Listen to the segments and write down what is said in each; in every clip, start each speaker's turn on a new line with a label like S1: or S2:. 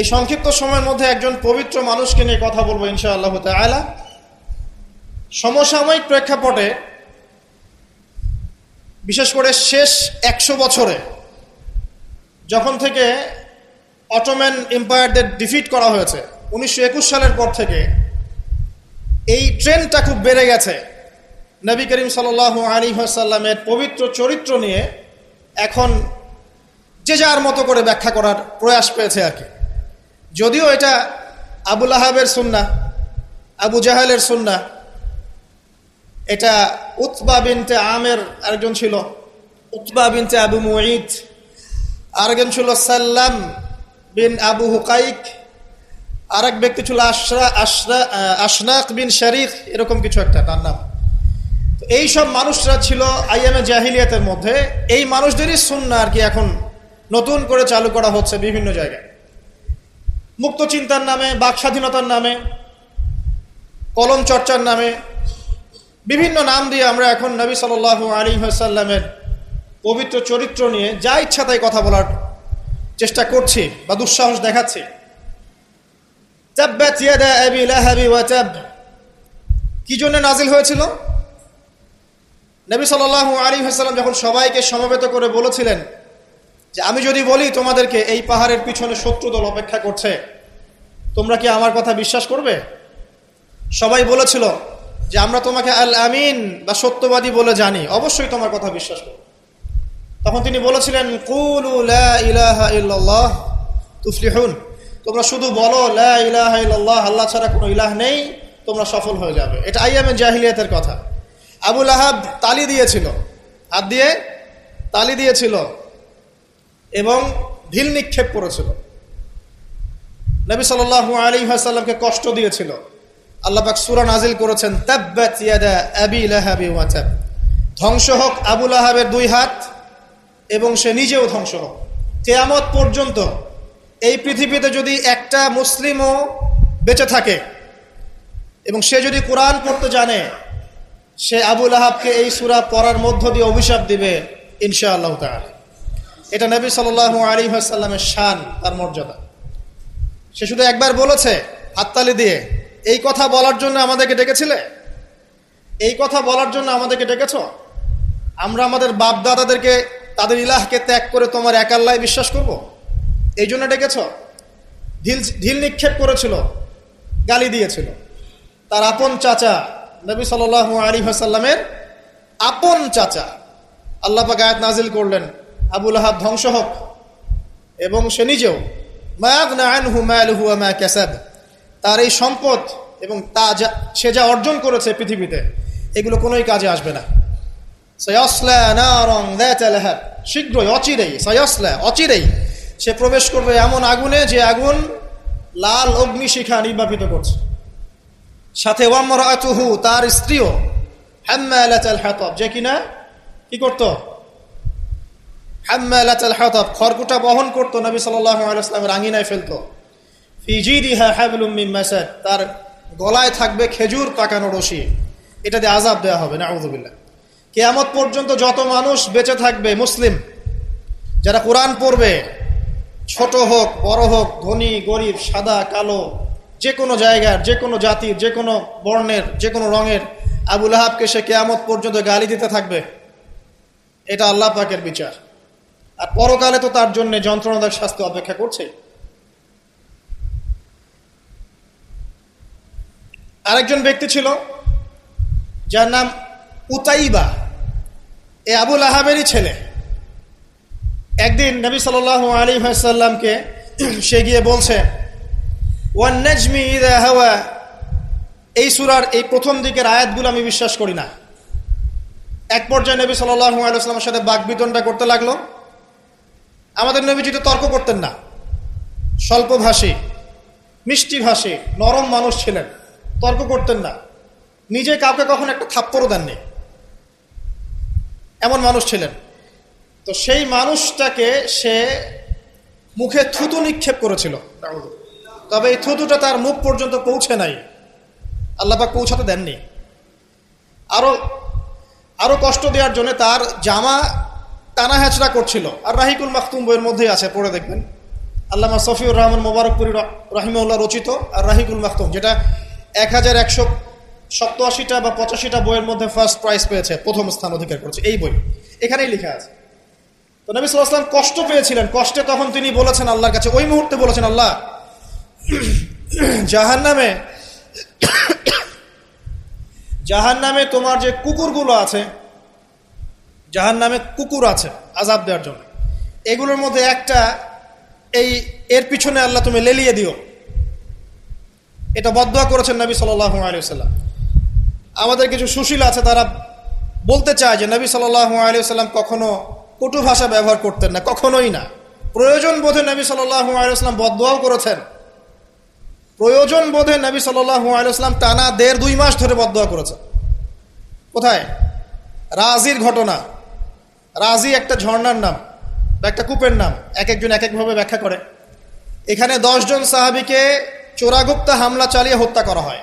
S1: এই সংক্ষিপ্ত সময়ের মধ্যে একজন পবিত্র মানুষকে নিয়ে কথা বলব ইনশা আল্লাহ তালা সমসাময়িক প্রেক্ষাপটে, বিশেষ করে শেষ একশো বছরে, যখন থেকে অটোম্যান এম্পায়ারদের ডিফিট করা হয়েছে, উনিশশো একুশ সালের পর থেকে, এই ট্রেনটা খুব বেড়ে গেছে। নবী করিম সাল আলী সাল্লামের পবিত্র চরিত্র নিয়ে এখন যে যার মতো করে ব্যাখ্যা করার প্রয়াস পেয়েছে আর কি। যদিও এটা আবুল আহাবের সুন্না আবু জাহালের সুন্না এটা উতবা বিনতে আমের আরেকজন ছিল, উতবা বিনতে আবু মুঈদ, আরেকজন ছিল সাল্লাম বিন আবু হুকাইক, আরেক ব্যক্তি ছিল আশরা আশরা আশনাক বিন শরিক এরকম কিছু একটা তার নাম। এই সব মানুষরা ছিল আইএমএ জাহিলিয়াতের মধ্যে। এই মানুষদেরই সুন্না আর কি এখন নতুন করে চালু করা হচ্ছে বিভিন্ন জায়গায়। মুক্ত চিন্তার নামে বাক স্বাধীনতার নামে, কলম চর্চার নামে, বিভিন্ন নাম দিয়ে আমরা এখন নবী সাল আলী সাল্লামের পবিত্র চরিত্র নিয়ে যা ইচ্ছা তাই কথা বলার চেষ্টা করছি বা দুঃসাহস দেখাচ্ছি। কি জন্য নাজিল হয়েছিল? নবী সাল আলী হাসাল্লাম যখন সবাইকে সমবেত করে বলেছিলেন যে আমি যদি বলি তোমাদেরকে এই পাহাড়ের পিছনে শত্রু দল অপেক্ষা করছে, তোমরা কি আমার কথা বিশ্বাস করবে? সবাই বলেছিল যে আমরা তোমাকে আল আমিন বা সত্যবাদী বলে জানি, অবশ্যই তোমার কথা বিশ্বাস করো তখন তিনি বলেছিলেন, কুলু তোমরা শুধু বলো ইল্লাল্লাহ, আল্লাহ ছাড়া কোনো ইলাহ নেই, তোমরা সফল হয়ে যাবে। এটা আইয়ামে জাহিলিয়াতের কথা। আবুল আহাব তালি দিয়েছিল, হাত দিয়ে তালি দিয়েছিল এবং ঢিল নিক্ষেপ করেছিল। নবী সাল আলী সাল্লামকে কষ্ট দিয়েছিল। আল্লাপাক সুরা নাজিল করেছেন ধ্বংস হোক আবুল আহাবের দুই হাত, এবং সে নিজেও ধ্বংস হোক। কেয়ামত পর্যন্ত এই পৃথিবীতে যদি একটা মুসলিমও বেঁচে থাকে, এবং সে যদি কোরআন পড়তে জানে, সে আবুল আহাবকে এই সুরা পড়ার মধ্য দিয়ে অভিশাপ দিবে ইনশা আল্লাহ এটা নবী সাল আলী সাল্লামের শান, তার মর্যাদা। সে শুধু একবার বলেছে, হাততালি দিয়ে, এই কথা বলার জন্য আমাদেরকে ডেকেছিলে? এই কথা বলার জন্য আমাদেরকে ডেকেছ? আমরা আমাদের বাপ দাদাদেরকে তাদের ইলাহকে ত্যাগ করে তোমার একাল্লায় বিশ্বাস করব। এই জন্য ডেকেছ? ঢিল ঢিল নিক্ষেপ করেছিল, গালি দিয়েছিল। তার আপন চাচা, নবী সাল আলী হাসাল্লামের আপন চাচা, আল্লাহ গায়াত নাজিল করলেন। আবুল আহাব ধ্বংস হোক। এবং সে নিজেও তার এই সম্পদ এবং তা যা, সে যা অর্জন করেছে পৃথিবীতে, এগুলো কোনোই কাজে আসবে না। শীঘ্রই, অচিরেই, সয়সলা, অচিরেই সে প্রবেশ করবে এমন আগুনে যে আগুন লাল অগ্নিশিখা নির্বাপিত করছে। সাথে ওয়ামরাতুহু, তার স্ত্রীও, হাম্মালাতাল হাতাব। যে কিনা কি করতো? হাম্মালাতাল হাতাব, খড়কুটা বহন করতো নবী সাল্লাল্লাহু আলাইহি আঙ্গিনায় ফেলতো। ফিজিদিহা হাবলুম মিন তার গলায় থাকবে খেজুর পাকানো রশি। এটা দিয়ে আজাব দেওয়া হবে, নাউযুবিল্লাহ। কিয়ামত পর্যন্ত যত মানুষ বেঁচে থাকবে, মুসলিম, যারা কোরআন পড়বে, ছোট হোক, বড় হোক, ধনী, গরিব, সাদা, কালো যে কোনো জায়গার যে কোনো জাতির যে কোনো বর্ণের যে কোনো রঙের, আবুল আহাবকে সে কেয়ামত পর্যন্ত গালি দিতে থাকবে। এটা আল্লাহ পাকের বিচার। আর পরকালে তো তার জন্য যন্ত্রণাদায়ক শাস্তি অপেক্ষা করছে। আরেকজন ব্যক্তি ছিল, যার নাম উতাইবা। এ আবুল আহাবেরই ছেলে। একদিন নবী সাল আলী সাল্লামকে সে গিয়ে বলছে, ওয়ান ইদা হাওয়া। এই সুরার এই প্রথম দিকের আয়াতগুলো আমি বিশ্বাস করি না। এক পর্যায়ে নবী সাল্লামের সাথে বাক বিতনটা করতে লাগল। আমাদের নবীজি তো তর্ক করতেন না। স্বল্প ভাষী, মিষ্টি ভাষী, নরম মানুষ ছিলেন। তর্ক করতেন না। নিজে কাউকে কখন একটা থাপ্পড়ও দেননি। এমন মানুষ ছিলেন। তো সেই মানুষটাকে সে মুখে থুতু নিক্ষেপ করেছিল। তবে এই থুতুটা তার মুখ পর্যন্ত পৌঁছে নাই। আল্লাপাক পৌঁছাতে দেননি। আরও আরও কষ্ট দেওয়ার জন্য তার জামা টানা হ্যাচড়া করছিল। আর রাহিকুল মাখতুম বইয়ের মধ্যেই আছে, পড়ে দেখবেন। আল্লামা সফিউর রহমান মোবারকপুরি রাহিমউল্লাহ রচিত, আর রাহিকুল মাহতুম যেটা এক হাজার একশো সপ্তাশিটা বা পঁচাশিটা বইয়ের মধ্যে ফার্স্ট প্রাইজ পেয়েছে, প্রথম স্থান অধিকার করেছে। এই বই, এখানেই লেখা আছে। তো নবী সাল্লাম কষ্ট পেয়েছিলেন। কষ্টে তখন তিনি বলেছেন আল্লাহর কাছে, ওই মুহূর্তে বলেছেন, আল্লাহ জাহান নামে জাহান নামে তোমার যে কুকুরগুলো আছে জাহান নামে কুকুর আছে আজাব দেওয়ার জন্য। এগুলোর মধ্যে একটা, এই এর পিছনে আল্লাহ তুমি লেলিয়ে দিও। এটা বদয়া করেছেন নবী সাল্লাহ আলিয়াল্লাম আমাদের কিছু সুশীল আছে, তারা বলতে চায় যে নবী সাল্লাহ আলিয়াল্লাম কখনো কটু ভাষা ব্যবহার করতেন না, কখনোই না। প্রয়োজন বোধে নবী সাল্লাহ আলিয়াল্লাম বদয়াও করেছেন। প্রয়োজন বোধে নবী সাল্লাহ আলিয়াল্লাম টানা দেড় দুই মাস ধরে বদয়া করেছেন। কোথায়? রাজির ঘটনা। রাজি একটা ঝর্ণার নাম বা একটা কূপের নাম, এক একজন এক একভাবে ব্যাখ্যা করে। এখানে দশজন সাহাবিকে চোরাগুপ্তা হামলা চালিয়ে হত্যা করা হয়।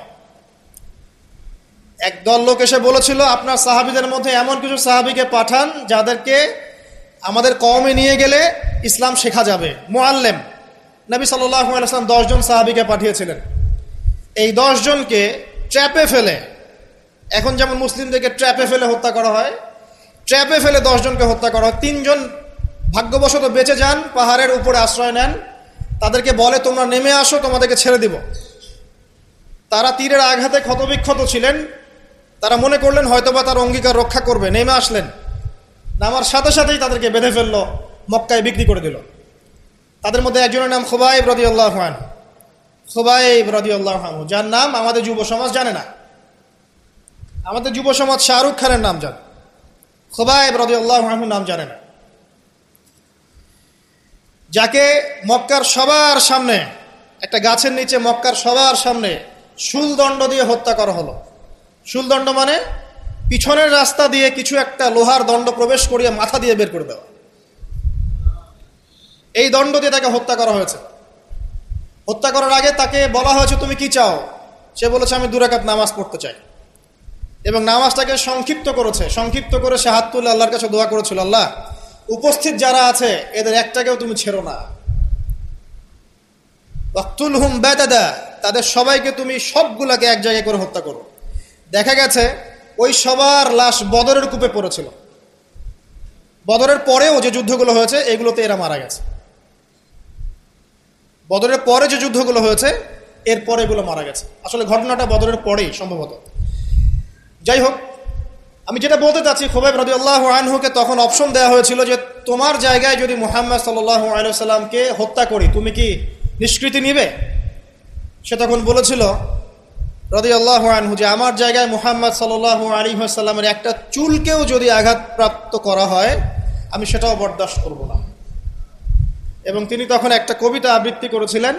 S1: এক দল লোক এসে বলেছিল, আপনার সাহাবিদের মধ্যে এমন কিছু সাহাবিকে পাঠান যাদেরকে আমাদের কমে নিয়ে গেলে ইসলাম শেখা যাবে। মোয়াল্লেম নবী সাল্লাম দশজন সাহাবিকে পাঠিয়েছিলেন। এই জনকে ট্র্যাপে ফেলে, এখন যেমন মুসলিমদেরকে ট্র্যাপে ফেলে হত্যা করা হয় ট্র্যাপে ফেলে দশজনকে হত্যা করা হয়। তিনজন ভাগ্যবশত বেঁচে যান, পাহাড়ের উপরে আশ্রয় নেন। তাদেরকে বলে, তোমরা নেমে আসো, তোমাদেরকে ছেড়ে দিব। তারা তীরের আঘাতে ক্ষতবিক্ষত ছিলেন। তারা মনে করলেন, হয়তোবা তার অঙ্গীকার রক্ষা করবে। নেমে আসলেন। নামার সাথে সাথেই তাদেরকে বেঁধে ফেলল, মক্কায় বিক্রি করে দিল। তাদের মধ্যে একজনের নাম খোবাইব রদি আল্লাহান খোবাইব রদি আল্লাহ যার নাম আমাদের যুব সমাজ জানে না। আমাদের যুব সমাজ শাহরুখ খানের নাম জানে। খোবাইব রদি আল্লাহ নাম জানেন যাকে মক্কার সবার সামনে, একটা গাছের নিচে মক্কার সবার সামনে শুলদণ্ড দিয়ে হত্যা করা হলো। শুলদণ্ড মানে পিছনের রাস্তা দিয়ে কিছু একটা লোহার দণ্ড প্রবেশ করিয়ে মাথা দিয়ে বের করে দেওয়া। এই দণ্ড দিয়ে তাকে হত্যা করা হয়েছে। হত্যা করার আগে তাকে বলা হয়েছে, তুমি কি চাও? সে বলেছে, আমি দুরাকাত নামাজ পড়তে চাই। এবং নামাজটাকে সংক্ষিপ্ত করেছে। সংক্ষিপ্ত করে সে হাত তুলে আল্লাহর কাছে দোয়া করেছিল, আল্লাহ, উপস্থিত যারা আছে, এদের একটাকেও তুমি ছেড়ো না। ওয়াক্তুল হুম বেদাদা তাদের সবাইকে তুমি সবগুলাকে এক জায়গায় করে হত্যা করো। দেখা গেছে, ওই সবার লাশ বদরের কূপে পড়েছিল। বদরের পরেও যে যুদ্ধগুলো হয়েছে, এগুলোতে এরা মারা গেছে। বদরের পরে যে যুদ্ধগুলো হয়েছে, এর পরে এগুলো মারা গেছে। আসলে ঘটনাটা বদরের পরেই সম্ভবত। যাই হোক আমি যেটা বলতে চাচ্ছি, খোবাইব রদি আল্লাহ আনহুকে তখন অপশন দেওয়া হয়েছিল যে, তোমার জায়গায় যদি মোহাম্মদ সাল্লাহ আলসালামকে হত্যা করি, তুমি কি নিষ্কৃতি নিবে? সে তখন বলেছিল রদি আল্লাহ আনহু, যে আমার জায়গায় মোহাম্মদ সাল্লাহ আলী সাল্লামের একটা চুলকেও যদি আঘাতপ্রাপ্ত করা হয়, আমি সেটাও বরদাস্ত করব না। এবং তিনি তখন একটা কবিতা আবৃত্তি করেছিলেন।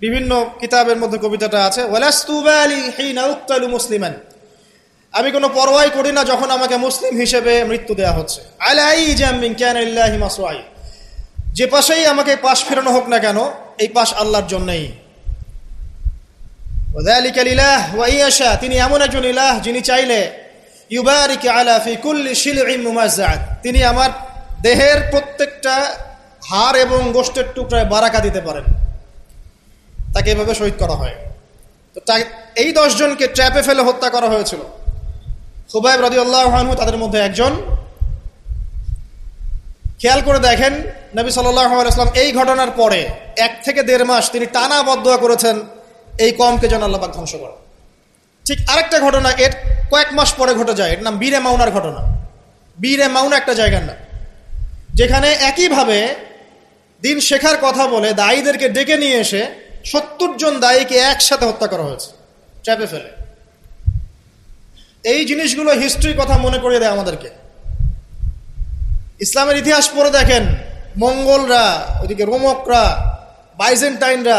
S1: বিভিন্ন কিতাবের মধ্যে কবিতাটা আছে ওয়ালাস্তুবা আলী হিনা উক্তালু মুসলিমান। আমি কোনো পরোয়াই করি না যখন আমাকে মুসলিম হিসেবে মৃত্যু দেওয়া হচ্ছে। যে পাশেই আমাকে পাশ ফেরানো হোক না কেন, এই পাশ আল্লাহর জন্যই। তিনি এমন একজন ইলাহ যিনি চাইলে তিনি আমার দেহের প্রত্যেকটা হাড় এবং গোষ্ঠের টুকরায় বারাকা দিতে পারেন। তাকে এভাবে শহীদ করা হয়। তো এই দশজনকে ট্র্যাপে ফেলে হত্যা করা হয়েছিল। সুবাইব রাজি আল্লাহনু তাদের মধ্যে একজন। খেয়াল করে দেখেন নবী সাল্লাম এই ঘটনার পরে এক থেকে দেড় মাস তিনি টানা বদয়া করেছেন, এই কমকে যেন আল্লাহ ধ্বংস করে ঠিক আরেকটা ঘটনা এর কয়েক মাস পরে ঘটে যায়, এর নাম বীরে মাউনার ঘটনা। বীরে মাউনা একটা জায়গার নাম। যেখানে একইভাবে দিন শেখার কথা বলে দায়ীদেরকে ডেকে নিয়ে এসে সত্তর জন দায়ীকে একসাথে হত্যা করা হয়েছে, চাপে ফেলে। এই জিনিসগুলো হিস্ট্রির কথা মনে করিয়ে দেয় আমাদেরকে। ইসলামের ইতিহাস পড়ে দেখেন, মঙ্গলরা, ওইদিকে রোমকরা, বাইজেন্টাইনরা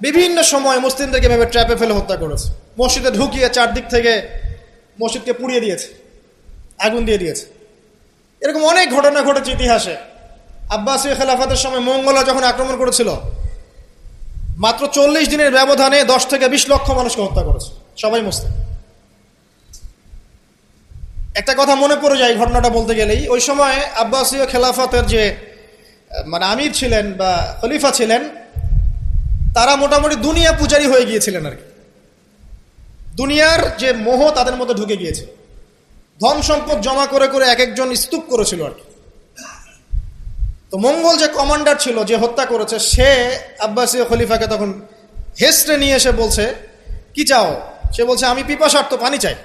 S1: বিভিন্ন সময় মুসলিমদেরকে ভেবে ট্র্যাপে ফেলে হত্যা করেছে। মসজিদে ঢুকিয়ে চারদিক থেকে মসজিদকে পুড়িয়ে দিয়েছে, আগুন দিয়ে দিয়েছে। এরকম অনেক ঘটনা ঘটেছে ইতিহাসে। আব্বাসী খেলাফাতের সময় মঙ্গলরা যখন আক্রমণ করেছিল, মাত্র চল্লিশ দিনের ব্যবধানে দশ থেকে বিশ লক্ষ মানুষকে হত্যা করেছে, সবাই মুসলিম। একটা কথা মনে পড়ে যায় ঘটনাটা বলতে গেলেই। ওই সময় আব্বাসীয় খেলাফতের যে মানে আমির ছিলেন বা খলিফা ছিলেন, তারা মোটামুটি দুনিয়া পূজারী হয়ে গিয়েছিলেন আর কি। দুনিয়ার যে মোহ তাদের মধ্যে ঢুকে গিয়েছে। ধন সম্পদ জমা করে করে এক একজন স্তূপ করেছিল আর কি। তো মঙ্গল যে কমান্ডার ছিল, যে হত্যা করেছে, সে আব্বাসীয় খলিফাকে তখন হেসড়ে নিয়ে এসে বলছে, কি চাও? সে বলছে, আমি পিপাসার্থ পানি চাই।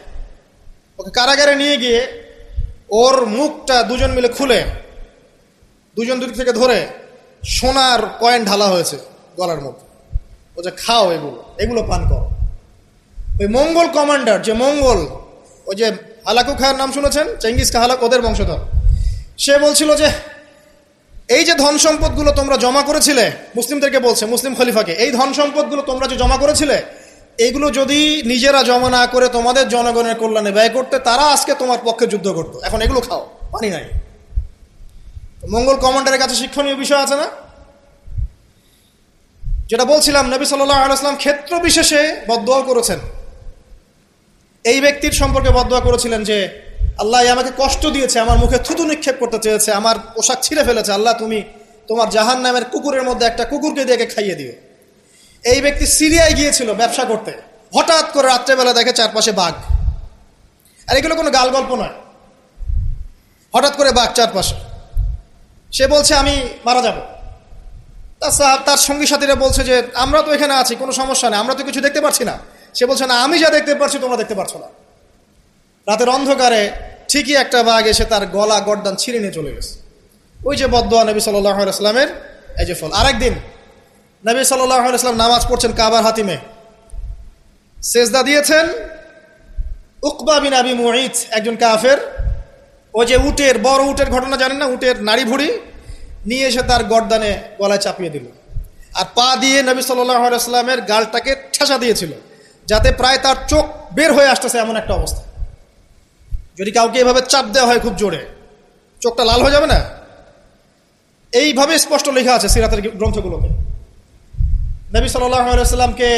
S1: ওকে কারাগারে নিয়ে গিয়ে ওর মুখটা দুজন মিলে খুলে, দুজন দুদিক থেকে ধরে সোনার কয়েন ঢালা হয়েছে গলার মধ্যে। ও যে খাও এগুলো এগুলো পান করো। ওই মঙ্গল কমান্ডার, যে মঙ্গল, ওই যে হালাকু খায়ের নাম শুনেছেন? চেঙ্গিস খা হালাক, ওদের বংশধর। সে বলছিল যে, এই যে ধন সম্পদগুলো তোমরা জমা করেছিলে, মুসলিমদেরকে বলছে, মুসলিম খলিফাকে, এই ধন সম্পদগুলো তোমরা যে জমা করেছিলে এইগুলো যদি নিজেরা জমা না করে তোমাদের জনগণের কল্যাণে ব্যয় করতে, তারা আজকে তোমার পক্ষে যুদ্ধ করতো। এখন এগুলো খাও, পানি নাই। মঙ্গল কমান্ডারের কাছে শিক্ষণীয় বিষয় আছে না? যেটা বলছিলাম, নবী সাল্লাম ক্ষেত্র বিশেষে বদোয়া করেছেন। এই ব্যক্তির সম্পর্কে বদোয়া করেছিলেন যে, আল্লাহ আমাকে কষ্ট দিয়েছে, আমার মুখে থুতু নিক্ষেপ করতে চেয়েছে, আমার পোশাক ছিঁড়ে ফেলেছে, আল্লাহ তুমি তোমার জাহান নামের কুকুরের মধ্যে একটা কুকুরকে দিয়ে খাইয়ে দিও। এই ব্যক্তি সিরিয়ায় গিয়েছিল ব্যবসা করতে। হঠাৎ করে রাত্রেবেলা দেখে চারপাশে বাঘ। আর এগুলো কোনো গাল গল্প নয়। হঠাৎ করে বাঘ চারপাশে। সে বলছে, আমি মারা যাব। তার সঙ্গী সাথীরা বলছে যে, আমরা তো এখানে আছি, কোনো সমস্যা নেই, আমরা তো কিছু দেখতে পাচ্ছি না। সে বলছে, না, আমি যা দেখতে পাচ্ছি তোমরা দেখতে পারছ না। রাতের অন্ধকারে ঠিকই একটা বাঘ এসে তার গলা গরদান ছিঁড়ে নিয়ে চলে গেছে। ওই যে বদোয়া নবী সাল্লামের এই যে ফল। আরেকদিন নবী সাল্লাম নামাজ পড়ছেন কাবার হাতিমে। সেজদা দিয়েছেন উকবা বিন আবি মুঈদ একজন কাফের। ওই যে উটের, বড় উটের ঘটনা জানেন না? উটের নারী ভুড়ি নিয়ে এসে তার গর্দানে গলায় চাপিয়ে দিল। আর পা দিয়ে নবী সাল্লামের গালটাকে ঠেসা দিয়েছিল, যাতে প্রায় তার চোখ বের হয়ে আসতেছে এমন একটা অবস্থা। যদি কাউকে এভাবে চাপ দেওয়া হয় খুব জোরে, চোখটা লাল হয়ে যাবে না? এইভাবে স্পষ্ট লেখা আছে সিরাতের গ্রন্থগুলোতে। নবী সাল্লামকে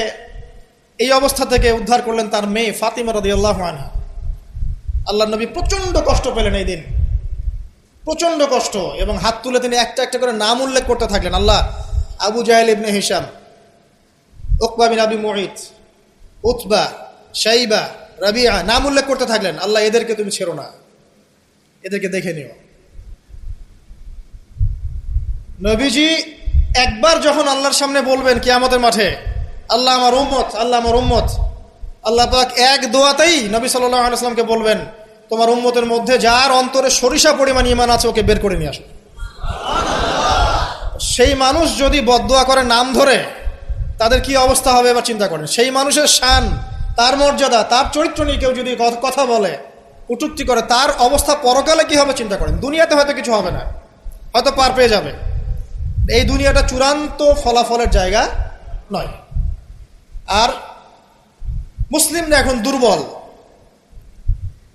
S1: এই অবস্থা থেকে উদ্ধার করলেন তার মেয়ে ফাতিমা রদি আল্লাহ আনহা। আল্লাহ নবী প্রচণ্ড কষ্ট পেলেন এই দিন। প্রচণ্ড কষ্ট এবং হাত তুলে তিনি একটা একটা করে নাম উল্লেখ করতে থাকলেন। আল্লাহ আবু জাহেল ইবনে হিসাম ওকবা বিন আবি মোহিত উতবা, শাইবা রাবিয়া নাম উল্লেখ করতে থাকলেন। আল্লাহ এদেরকে তুমি ছেড়ো না। এদেরকে দেখে নিও। নবীজি একবার যখন আল্লাহর সামনে বলবেন কি আমাদের মাঠে, আল্লাহ আমার উম্মত, আল্লাহ আমার উম্মত, আল্লাহ পাক এক দোয়াতেই নবী সাল্লামকে বলবেন, তোমার উম্মতের মধ্যে যার অন্তরে সরিষা পরিমাণ ইমান আছে, ওকে বের করে নিয়ে আসো। সেই মানুষ যদি বদোয়া করে নাম ধরে, তাদের কি অবস্থা হবে এবার চিন্তা করেন। সেই মানুষের শান, তার মর্যাদা, তার চরিত্র নিয়ে কেউ যদি কথা বলে, কুটুক্তি করে, তার অবস্থা পরকালে কি হবে চিন্তা করেন। দুনিয়াতে হয়তো কিছু হবে না, হয়তো পার পেয়ে যাবে। এই দুনিয়াটা চূড়ান্ত ফলাফলের জায়গা নয়। আর মুসলিমরা এখন দুর্বল।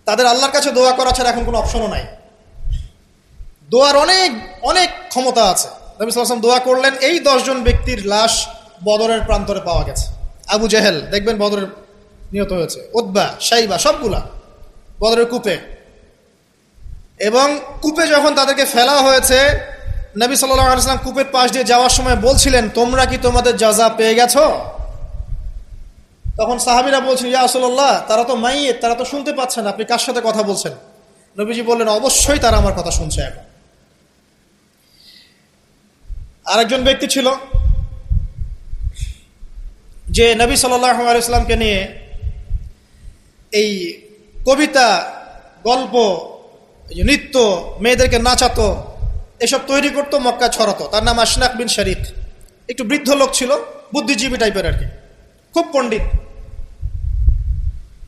S1: তাদের আল্লাহর কাছে দোয়া করা ছাড়া এখন কোনো অপশনও নাই। দোয়ার অনেক অনেক ক্ষমতা আছে। নবী সাল্লাম দোয়া করলেন, এই দশজন ব্যক্তির লাশ বদরের প্রান্তরে পাওয়া গেছে। আবু জেহেল, দেখবেন বদরের নিহত হয়েছে। উদ্বা সাইবা সবগুলা বদরের কূপে। এবং কূপে যখন তাদেরকে ফেলা হয়েছে নবী সাল্লাম কূপের পাশ দিয়ে যাওয়ার সময় বলছিলেন, তোমরা কি তোমাদের যাজা পেয়ে গেছো? তখন সাহাবিরা বলছেন ইয়া আসল্লাহ তারা তো মাইয়ে তারা তো শুনতে পাচ্ছেন আপনি কার সাথে কথা বলছেন? নবীজি বললেন, অবশ্যই তারা আমার কথা শুনছে এখন। আরেকজন ব্যক্তি ছিল, যে নবী সাল্লামকে নিয়ে এই কবিতা, গল্প নৃত্য, মেয়েদেরকে নাচাতো এসব তৈরি করতো মক্কা ছড়াতো। তার নাম আশনাক বিন শরিক একটু বৃদ্ধ লোক ছিল, বুদ্ধিজীবী টাইপের আর কি। খুব পণ্ডিত।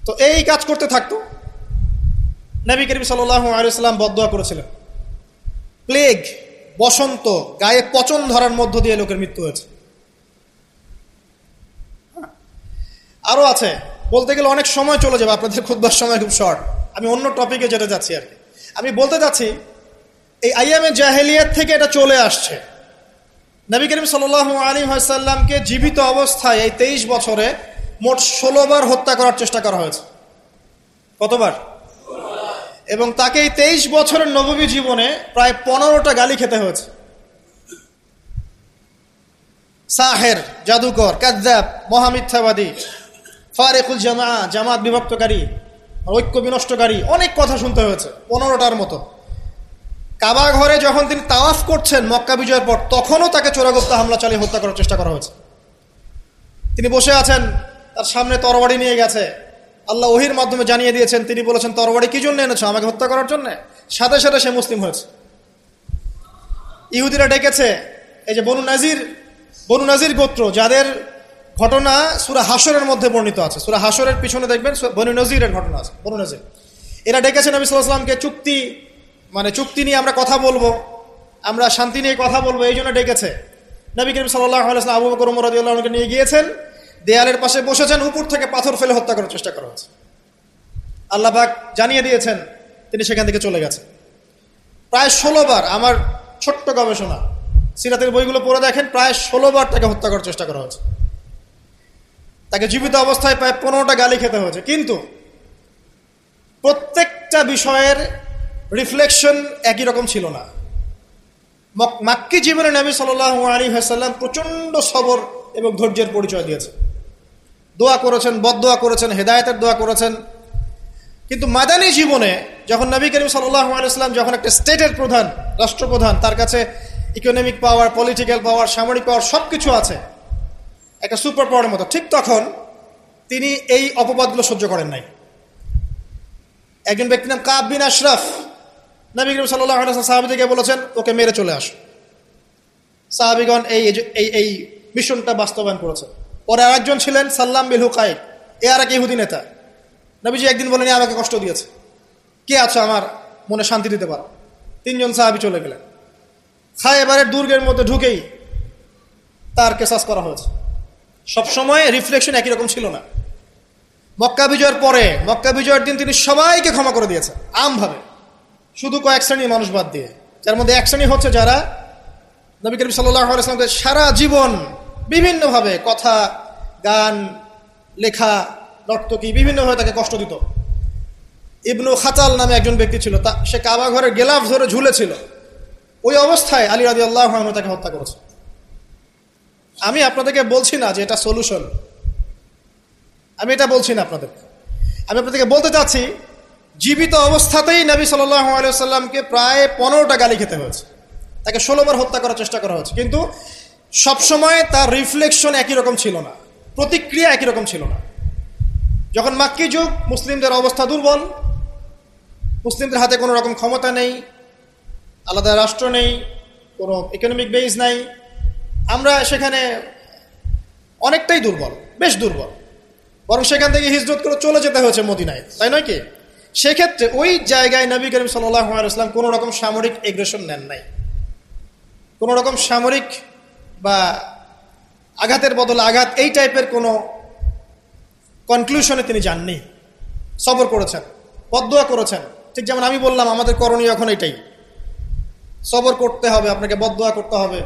S1: তো এই কাজ করতে থাকতো। নবী করিম সাল্লাম বদোয়া করেছিলেন। প্লেগ, বসন্ত, গায়ে পচন ধরার মধ্য দিয়ে লোকের মৃত্যু হয়েছে। আরও আছে। বলতে গেলে অনেক সময় চলে যাবে, আপনাদের খুদবার সময় খুব শর্ট আমি অন্য টপিকে যেতে যাচ্ছি আর কি। আমি বলতে যাচ্ছি এই আইএমএ জাহেলিয়াত থেকে এটা চলে আসছে। নবী করিম সাল আলী সাল্লামকে জীবিত অবস্থায় এই তেইশ বছরে মোট ষোলোবার হত্যা করার চেষ্টা করা হয়েছে। কতবার? এবং তাকে এই তেইশ বছরের নবমী জীবনে প্রায় পনেরোটা গালি খেতে হয়েছে। সাহের, জাদুকর কাদ্দাব মহামিথ্যাবাদী, ফারেকুল জামা জামাত বিভক্তকারী, ঐক্য বিনষ্টকারী, অনেক কথা শুনতে হয়েছে, পনেরোটার মতো। কাবা ঘরে যখন তিনি তাওয়াফ করছেন মক্কা বিজয়ের পর, তখনও তাকে চোরাগুপ্ত হামলা চালিয়ে হত্যা করার চেষ্টা করা হয়েছে। তিনি বসে আছেন, তার সামনে তরবারি নিয়ে গেছে। আল্লাহ ওহির মাধ্যমে জানিয়ে দিয়েছেন, তিনি বলেছেন, তরবারি কি জন্য এনেছো? আমাকে হত্যা করার জন্য? সাথে সাথে সে মুসলিম হয়েছে। ইহুদিরা ডেকেছে, এই যে বনু নাজির বনু নাজির গোত্র, যাদের ঘটনা সুরা হাসরের মধ্যে বর্ণিত আছে। সুরা হাসরের পিছনে দেখবেন বনু নজিরের ঘটনা আছে, বনু নজির। এরা ডেকেছেন নবী সাল্লাহামকে চুক্তি মানে চুক্তি নিয়ে আমরা কথা বলব, আমরা শান্তি নিয়ে কথা বলব, এই জন্য ডেকেছে। নবী করিম সাল্লাহ আবু বকর মরাদিউল্লাহকে নিয়ে গিয়েছেন, দেয়ালের পাশে বসেছেন, উপর থেকে পাথর ফেলে হত্যা করার চেষ্টা করা হয়েছে আল্লাহ পাক জানিয়ে দিয়েছেন, তিনি সেখান থেকে চলে গেছেন। প্রায় ষোলো বার, আমার ছোট্ট গবেষণা, সিরাতের বইগুলো পড়ে দেখেন, প্রায় ষোলো বার তাকে হত্যা করার চেষ্টা করা হয়েছে তাকে জীবিত অবস্থায় প্রায় পনেরোটা গালি খেতে হয়েছে। কিন্তু প্রত্যেকটা বিষয়ের রিফ্লেকশন একই রকম ছিল না। মাক্কি জীবনে নবী সাল আলী হাসাল্লাম প্রচণ্ড সবর এবং ধৈর্যের পরিচয় দিয়েছে দোয়া করেছেন বদোয়া করেছেন, হেদায়তের দোয়া করেছেন। কিন্তু মাদানী জীবনে যখন নবী করিম সাল্লাম যখন একটা স্টেটের প্রধান, রাষ্ট্রপ্রধান, তার কাছে ইকোনমিক পাওয়ার পলিটিক্যাল পাওয়ার সামরিক পাওয়ার সব কিছু আছে, একটা সুপার পাওয়ারের মতো, ঠিক তখন তিনি এই অপবাদগুলো সহ্য করেন নাই। একজন ব্যক্তির নাম কাব বিন আশরাফ নবী করিম সাল্লাহ সাহাবিদিকে বলেছেন, ওকে মেরে চলে আস। সাহাবিগণ এই এই এই মিশনটা বাস্তবায়ন করেছেন পরে আরেকজন ছিলেন সাল্লাম বিল হুকাই এ আর এক ইহুদি নেতা। নবীজি একদিন বলেন আমাকে কষ্ট দিয়েছে। কে আছো আমার মনে শান্তি দিতে পারো? তিনজন সাহাবি চলে গেলেন। খায় এবারের দুর্গের মধ্যে ঢুকেই তার কেসাস করা হয়েছে। সবসময় রিফ্লেকশন একই রকম ছিল না। মক্কা বিজয়ের পরে, মক্কা বিজয়ের দিন তিনি সবাইকে ক্ষমা করে দিয়েছেন, আমভাবে। শুধু কয়েক শ্রেণির মানুষ বাদ দিয়ে, যার মধ্যে এক শ্রেণি হচ্ছে যারা নবী করিম সাল্লামকে সারা জীবন বিভিন্নভাবে কথা, গান, লেখা, নর্তকী বিভিন্নভাবে তাকে কষ্ট দিত। ইবনু খাতাল নামে একজন ব্যক্তি ছিল, তা সে কাবা ঘরের গেলাফ ধরে ঝুলেছিল। ওই অবস্থায় আলী রাজি আল্লাহ তাকে হত্যা করেছে। আমি আপনাদেরকে বলছি না যে এটা সলিউশন আমি এটা বলছি না আপনাদের। আমি আপনাদেরকে বলতে চাচ্ছি জীবিত অবস্থাতেই নবী সাল্লামকে প্রায় পনেরোটা গালি খেতে হয়েছে। তাকে ষোলোবার হত্যা করার চেষ্টা করা হয়েছে। কিন্তু সবসময় তার রিফ্লেকশন একই রকম ছিল না। প্রতিক্রিয়া একই রকম ছিল না। যখন মাক্কি যুগ, মুসলিমদের অবস্থা দুর্বল। মুসলিমদের হাতে কোনো রকম ক্ষমতা নেই। আলাদা রাষ্ট্র নেই। কোনো ইকোনমিক বেস নাই। আমরা সেখানে অনেকটাই দুর্বল, বেশ দুর্বল। বরং সেখান থেকে হিজরত করে চলে যেতে হয়েছে মদিনায়। তাই নয় কি? সেক্ষেত্রে ওই জায়গায় নবী করিম সাল্লাম কোনো রকম সামরিক এগ্রেশন নেন নাই। কোনো রকম সামরিক বা আঘাতের বদলে আঘাত এই টাইপের কোনো কনক্লুশনে তিনি যাননি। সবর করেছেন পদ্মা করেছেন। ঠিক যেমন আমি বললাম, আমাদের করণীয় এখন এটাই। সবর করতে হবে, আপনাকে বদোয়া করতে হবে।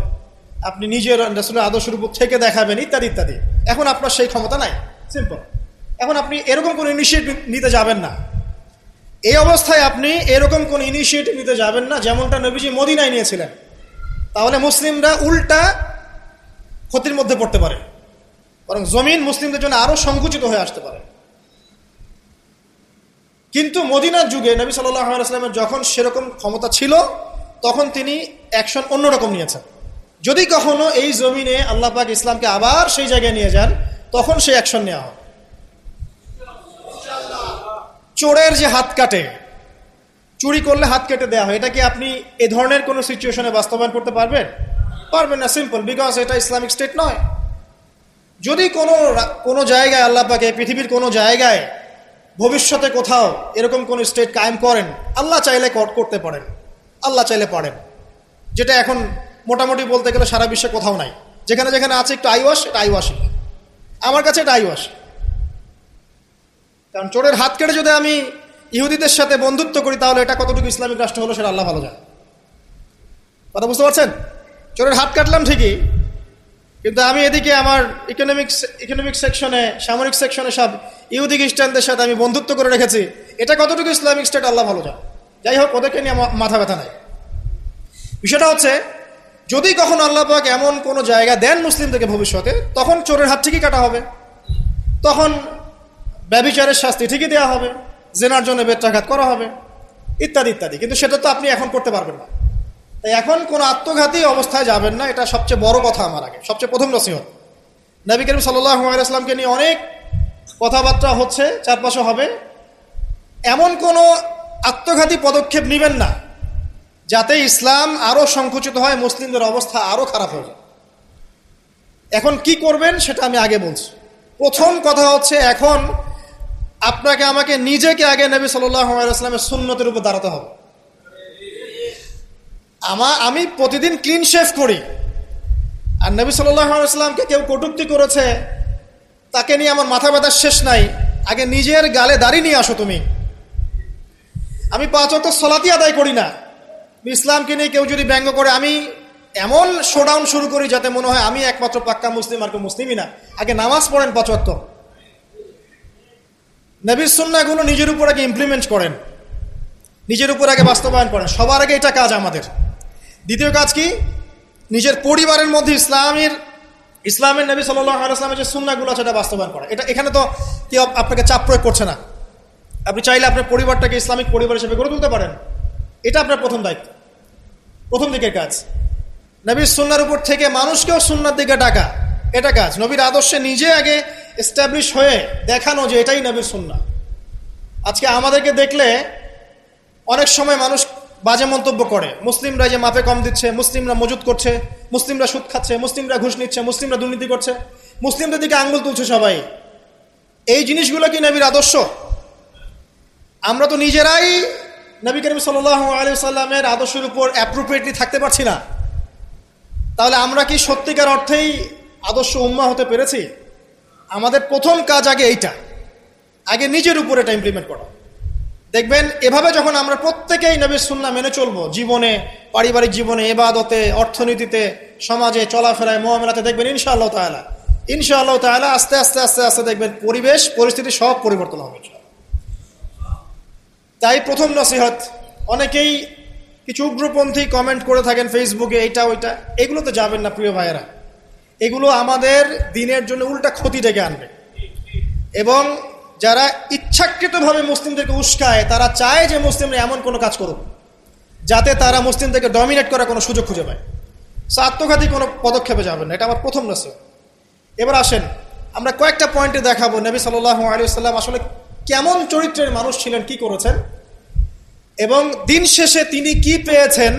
S1: আপনি নিজের রাসুলের আদর্শের উপর থেকে দেখাবেন, ইত্যাদি ইত্যাদি। এখন আপনার সেই ক্ষমতা নাই। সিম্পল এখন আপনি এরকম কোনো ইনিশিয়েটিভ নিতে যাবেন না। এই অবস্থায় আপনি এরকম কোন ইনিশিয়েটিভ নিতে যাবেন না, যেমনটা নবীজি মদিনায় নিয়েছিলেন। তাহলে মুসলিমরা উল্টা ক্ষতির মধ্যে পড়তে পারে। বরং জমিন মুসলিমদের জন্য আরও সংকুচিত হয়ে আসতে পারে। কিন্তু মদিনার যুগে নবী সাল্লামের যখন সেরকম ক্ষমতা ছিল, তখন তিনি অ্যাকশন অন্যরকম নিয়েছেন। যদি কখনো এই জমিনে আল্লাহ পাক ইসলামকে আবার সেই জায়গায় নিয়ে যান, তখন সেই অ্যাকশন নেওয়া হয়। চোরের যে হাত কাটে, চুরি করলে হাত কেটে দেওয়া হয়, এটা কি আপনি এ ধরনের কোনো সিচুয়েশনে বাস্তবায়ন করতে পারবেন? পারবেন না সিম্পল বিকজ এটা ইসলামিক স্টেট নয়। যদি কোনো কোনো জায়গায় আল্লাহ পাকে পৃথিবীর কোনো জায়গায় ভবিষ্যতে কোথাও এরকম কোন স্টেট কায়েম করেন, আল্লাহ চাইলে করতে পারেন। আল্লাহ চাইলে পারেন। যেটা এখন মোটামুটি বলতে গেলে সারা বিশ্বে কোথাও নাই। যেখানে যেখানে আছে একটু আইওয়াস এটা আইওয়াসই আমার কাছে এটা আইওয়াস কারণ চোরের হাত কেটে যদি আমি ইহুদিদের সাথে বন্ধুত্ব করি, তাহলে এটা কতটুকু ইসলামিক রাষ্ট্র হলো সেটা আল্লাহ ভালো যায় কথা বুঝতে পারছেন? চোরের হাত কাটলাম ঠিকই, কিন্তু আমি এদিকে আমার ইকোনমিক ইকোনমিক সেকশনে সামরিক সেকশনে সব ইহুদি খ্রিস্টানদের সাথে আমি বন্ধুত্ব করে রেখেছি। এটা কতটুকু ইসলামিক স্টেট আল্লাহ ভালো যায় যাই হোক, ওদেরকে নিয়ে মাথা ব্যথা নাই। বিষয়টা হচ্ছে, যদি কখনো আল্লাহ পাক এমন কোনো জায়গা দেন মুসলিমদেরকে ভবিষ্যতে, তখন চোরের হাত ঠিকই কাটা হবে। তখন ব্যবিচারের শাস্তি ঠিকই দেওয়া হবে, জেনার জন্য বেত্রাঘাত করা হবে, ইত্যাদি ইত্যাদি। কিন্তু সেটা তো আপনি এখন করতে পারবেন না। তাই এখন কোনো আত্মঘাতী অবস্থায় যাবেন না, এটা সবচেয়ে বড় কথা আমার আগে, সবচেয়ে প্রথম নসিহত। নবী করিম সাল্লামকে নিয়ে অনেক কথাবার্তা হচ্ছে, চারপাশে হবে। এমন কোনো আত্মঘাতী পদক্ষেপ নেবেন না, যাতে ইসলাম আরও সংকুচিত হয়, মুসলিমদের অবস্থা আরও খারাপ হয়ে যায়। এখন কি করবেন সেটা আমি আগে বলছি। প্রথম কথা হচ্ছে এখন আপনাকে, আমাকে নিজেকে আগে নবী সাল্লামের সুন্নতের উপর দাঁড়াতে হবে। আমার আমি প্রতিদিন ক্লিন শেভ করি। আর নবী সাল্লামকে কেউ কটুক্তি করেছে, তাকে নিয়ে আমার মাথা ব্যথার শেষ নাই। আগে নিজের গালে দাঁড়িয়ে নিয়ে আসো তুমি। আমি পাঁচ অত সলাতি আদায় করি না। ইসলামকে নিয়ে কেউ যদি ব্যঙ্গ করে, আমি এমন শোডাউন শুরু করি যাতে মনে হয় আমি একমাত্র পাক্কা মুসলিম আর কেউ মুসলিমই না। আগে নামাজ পড়েন পাঁচ নবীর সুন্নাগুলো নিজের উপর আগে ইমপ্লিমেন্ট করেন। নিজের উপর আগে বাস্তবায়ন করেন। সবার আগে এটা কাজ আমাদের। দ্বিতীয় কাজ কি? নিজের পরিবারের মধ্যে ইসলামের ইসলামের নবী সাল্লামের যে সুন্নাগুলো সেটা বাস্তবায়ন করা এটা, এখানে তো কেউ আপনাকে চাপ প্রয়োগ করছে না। আপনি চাইলে আপনার পরিবারটাকে ইসলামিক পরিবার হিসেবে গড়ে তুলতে পারেন। এটা আপনার প্রথম দায়িত্ব। প্রথম দিকের কাজ। নবীর সুন্নার উপর থেকে মানুষকেও সুন্নার দিকে ডাকা। এটা কাজ। নবীর আদর্শে নিজে আগে এস্টাবলিশ হয়ে দেখানো যে এটাই নবীর সুন্না আজকে আমাদেরকে দেখলে অনেক সময় মানুষ বাজে মন্তব্য করে। মুসলিমরা যে মাপে কম দিচ্ছে, মুসলিমরা মজুত করছে, মুসলিমরা সুদ খাচ্ছে, মুসলিমরা ঘুষ নিচ্ছে, মুসলিমরা দুর্নীতি করছে। মুসলিমদের দিকে আঙ্গুল তুলছে সবাই। এই জিনিসগুলো কি নবীর আদর্শ? আমরা তো নিজেরাই নবী করিম সাল্লামের আদর্শের উপর অ্যাপ্রোপ্রিয়েটলি থাকতে পারছি না। তাহলে আমরা কি সত্যিকার অর্থেই আদর্শ উম্মা হতে পেরেছি? আমাদের প্রথম কাজ আগে এইটা। আগে নিজের উপর এটা ইমপ্লিমেন্ট করা। দেখবেন, এভাবে যখন আমরা প্রত্যেকেই নবীর সুন্না মেনে চলবো, জীবনে, পারিবারিক জীবনে, এবাদতে, অর্থনীতিতে, সমাজে, চলাফেরায়, মহামেলাতে, দেখবেন ইনশাআল্লাহ তালা ইনশাআল্লাহ তালা আস্তে আস্তে আস্তে আস্তে দেখবেন পরিবেশ, পরিস্থিতি সব পরিবর্তন হবে তাই প্রথম নসিহত, অনেকেই কিছু উগ্রপন্থী কমেন্ট করে থাকেন ফেসবুকে এইটা, ওইটা, এগুলোতে যাবেন না প্রিয় ভাইয়েরা। এগুলো আমাদের দিনের জন্য উল্টা ক্ষতি ডেকে আনবে। এবং যারা ইচ্ছাকৃতভাবে মুসলিমদেরকে উস্কায়, তারা চায় যে মুসলিমরা এমন কোনো কাজ করুক, যাতে তারা মুসলিমদেরকে ডমিনেট করার কোনো সুযোগ খুঁজে পায়। সো আত্মঘাতী কোনো পদক্ষেপে যাবেন না, এটা আমার প্রথম নসিহত এবার আসেন, আমরা কয়েকটা পয়েন্টে দেখাবো নবী সাল্লাহ আলী সাল্লাম আসলে কেমন চরিত্রের মানুষ ছিলেন, কি করেছেন, এবং দিন শেষে তিনি কি পেয়েছেন,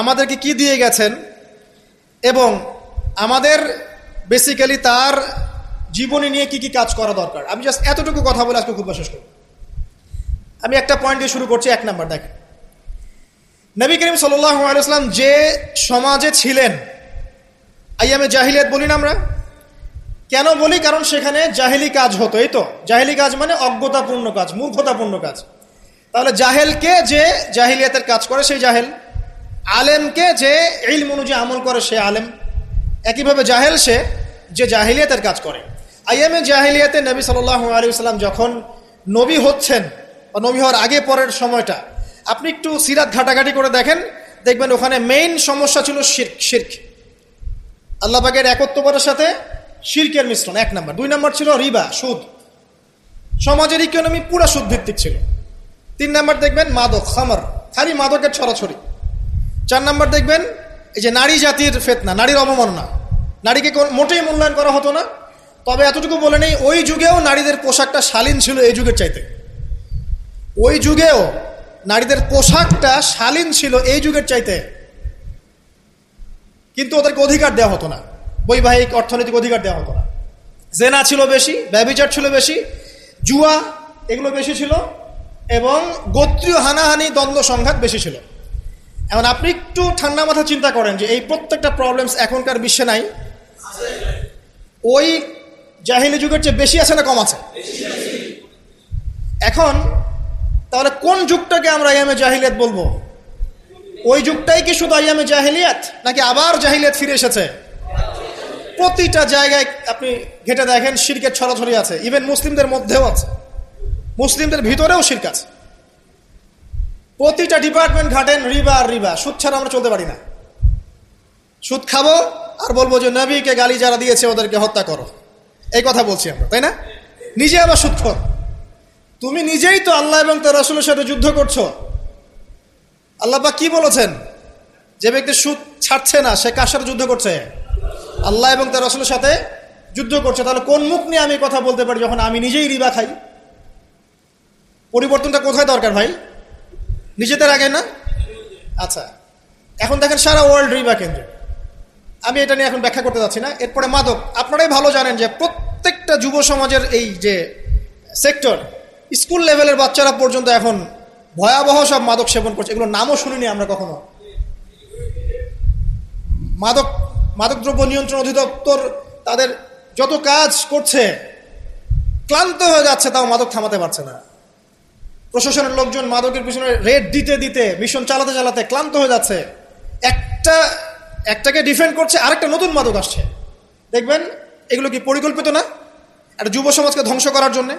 S1: আমাদেরকে কি দিয়ে গেছেন, এবং আমাদের বেসিক্যালি তার জীবনী নিয়ে কি কি কাজ করা দরকার? আমি জাস্ট এতটুকু কথা বলে আজকে খুব শেষ করব। আমি একটা পয়েন্ট দিয়ে শুরু করছি, এক নাম্বার দেখেন। নবী করিম সাল্লাম যে সমাজে ছিলেন, আইয়ামে জাহিলিয়াত বলি না আমরা? কেন বলি? কারণ সেখানে জাহেলি কাজ হতো, এই তো। জাহেলি কাজ মানে অজ্ঞতাপূর্ণ কাজ, মূর্খতাপূর্ণ কাজ। তাহলে জাহেলকে যে জাহিলিয়াতের কাজ করে? সেই জাহেল। আলেমকে যে ইলম অনুযায়ী আমল করে? সে আলেম। একইভাবে জাহেল সে যে জাহিলিয়াতের কাজ করে। আইএমএ জাহিলিয়াতে নবী সাল্লাহ আলী সাল্লাম যখন নবী হচ্ছেন, বা নবী হওয়ার আগে পরের সময়টা, আপনি একটু সিরাত ঘাটাঘাটি করে দেখেন, দেখবেন ওখানে মেইন সমস্যা ছিল শির্ক শির্ক। আল্লাহবাগের একত্ববাদের সাথে শির্কের মিশ্রণ, এক নম্বর। দুই নম্বর ছিল রিবা, সুদ। সমাজের ইকোনমি পুরো সুদ ভিত্তিক ছিল। তিন নম্বর দেখবেন মাদক, খামার। খালি মাদকের ছড়াছড়ি। চার নম্বর দেখবেন এই যে নারী জাতির ফেতনা, নারীর অবমাননা, নারীকে মোটেই মূল্যায়ন করা হতো না। তবে এতটুকু বলে নেই, ওই যুগেও নারীদের পোশাকটা শালীন ছিল এই যুগের চাইতে। ওই যুগেও নারীদের পোশাকটা শালীন ছিল এই যুগের চাইতে। কিন্তু ওদেরকে অধিকার দেওয়া হতো না। বৈবাহিক, অর্থনৈতিক অধিকার দেওয়া হতো না। জেনা ছিল বেশি ব্যবিচার ছিল বেশি, জুয়া এগুলো বেশি ছিল, এবং গোত্রীয় হানাহানি দ্বন্দ্ব সংঘাত বেশি ছিল। এখন আপনি একটু ঠান্ডা মাথা চিন্তা করেন যে এই প্রত্যেকটা প্রবলেমস এখনকার বিশ্বে নাই। ওই জাহিলি যুগের চেয়ে বেশি আছে না কম আছে? এখন তাহলে কোন যুগটাকে আমরা আইয়ামে জাহিলিয়াত বলব? ওই যুগটাই কি শুধু আইয়ামে জাহিলিয়াত, নাকি আবার জাহিলিয়াত ফিরে এসেছে? প্রতিটা জায়গায় আপনি ঘেটে দেখেন শিরকের ছড়াছড়ি আছে। ইভেন মুসলিমদের মধ্যেও আছে। মুসলিমদের ভিতরেও শির্ক আছে। প্রতিটা ডিপার্টমেন্ট ঘাটেন রিবা আর রিবা সুদ ছাড়া আমরা চলতে পারি না। সুদ খাব আর বলব যে, নবীকে গালি যারা দিয়েছে, ওদেরকে হত্যা করো। এই কথা বলছি আমরা, তাই না? নিজে আবার সুদ খর। তুমি নিজেই তো আল্লাহ এবং তার রসুলের সাথে যুদ্ধ করছ। আল্লাহ বা কি বলেছেন? যে ব্যক্তি সুদ ছাড়ছে না, সে কার সাথে যুদ্ধ করছে? আল্লাহ এবং তার রসুলের সাথে যুদ্ধ করছে। তাহলে কোন মুখ নিয়ে আমি কথা বলতে পারি যখন আমি নিজেই রিবা খাই? পরিবর্তনটা কোথায় দরকার ভাই? নিজেদের আগে না? আচ্ছা। এখন দেখেন সারা ওয়ার্ল্ড রিবা কেন্দ্র। আমি এটা নিয়ে এখন ব্যাখ্যা করতে যাচ্ছি না। এরপরে মাদক, আপনারাই ভালো জানেন যে প্রত্যেকটা যুব সমাজের এই যে সেক্টর স্কুল লেভেলের বাচ্চারা পর্যন্ত এখন ভয়াবহ সব মাদক সেবন করছে। এগুলো নামও শুনিনি আমরা কখনো। মাদক মাদকদ্রব্য নিয়ন্ত্রণ অধিদপ্তর তাদের যত কাজ করছে, ক্লান্ত হয়ে যাচ্ছে, তাও মাদক থামাতে পারছে না। প্রশাসনের লোকজন মাদকের পিছনে রেড দিতে দিতে মিশন চালাতে চালাতে ক্লান্ত হয়ে যাচ্ছে। একটা, একটাকে ডিফেন্ড করছে, আরেকটা নতুন মাদক আসছে। দেখবেন, এগুলো কি পরিকল্পিত না? একটা যুব সমাজকে ধ্বংস করার জন্যে।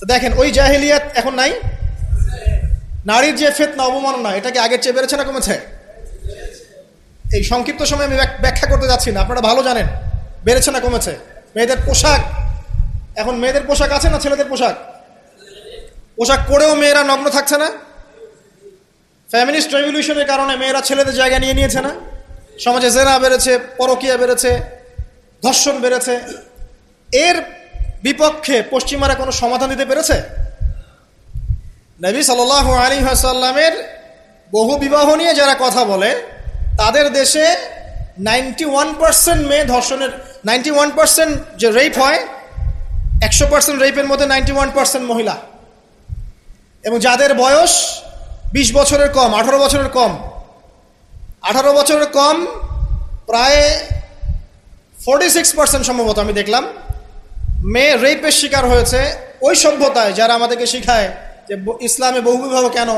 S1: তো দেখেন, ওই জাহেলিয়াত এখন নাই। নারীর যে ফেতনা, অবমাননা এটাকে আগের চেয়ে বেড়েছে না কমেছে? এই সংক্ষিপ্ত সময় আমি ব্যাখ্যা করতে যাচ্ছি না। আপনারা ভালো জানেন। বেড়েছে না কমেছে। মেয়েদের পোশাক। এখন মেয়েদের পোশাক আছে না ছেলেদের পোশাক? পোশাক পরেও মেয়েরা নগ্ন থাকছে না? ফ্যামিলিস্ট রেভলিউশনের কারণে মেয়েরা ছেলেদের জায়গা নিয়ে নিয়েছে না? সমাজে জেনা বেড়েছে, পরকিয়া বেড়েছে, ধর্ষণ বেড়েছে। এর বিপক্ষে পশ্চিমারা কোনো সমাধান দিতে পেরেছে? নবী সাল আলী সাল্লামের বহু বিবাহ নিয়ে যারা কথা বলে, তাদের দেশে নাইনটি ওয়ান পার্সেন্ট মেয়ে ধর্ষণের নাইনটি ওয়ান পার্সেন্ট যে রেপ হয়, একশো পার্সেন্ট রেপের মধ্যে নাইনটি ওয়ান পার্সেন্ট মহিলা। এবং যাদের বয়স ২০ বছরের কম, আঠারো বছরের কম, আঠারো বছরের কম প্রায় ফোরটি সিক্স পার্সেন্ট সম্ভবত আমি দেখলাম মেয়ে রেপের শিকার হয়েছে ওই সভ্যতায় যারা আমাদেরকে শিখায় যে ইসলামে বহু বিবাহ কেন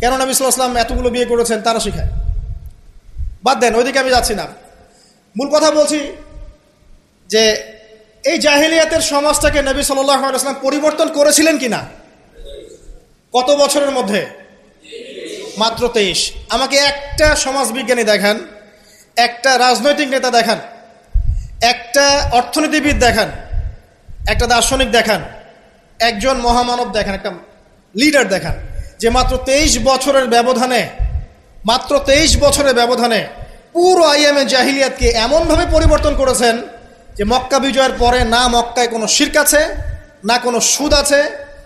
S1: কেন নবী ইসলাম এতগুলো বিয়ে করেছেন তারা শিখায়। বাদ দেন, ওইদিকে আমি যাচ্ছি না। মূল কথা বলছি যে এই জাহিলিয়াতের সমাজটাকে নবী সাল্লাম পরিবর্তন করেছিলেন কিনা? কত বছরের মধ্যে? মাত্র তেইশ। আমাকে একটা সমাজবিজ্ঞানী দেখান, একটা রাজনৈতিক নেতা দেখান, একটা অর্থনীতিবিদ দেখান, একটা দার্শনিক দেখান, একজন মহামানব দেখান, একটা লিডার দেখান, যে মাত্র তেইশ বছরের ব্যবধানে, মাত্র তেইশ বছরের ব্যবধানে পুরো আইএমএ জাহিলিয়াতকে এমনভাবে পরিবর্তন করেছেন যে মক্কা বিজয়ের পরে না মক্কায় কোনো শির্ক আছে, না কোনো সুদ আছে,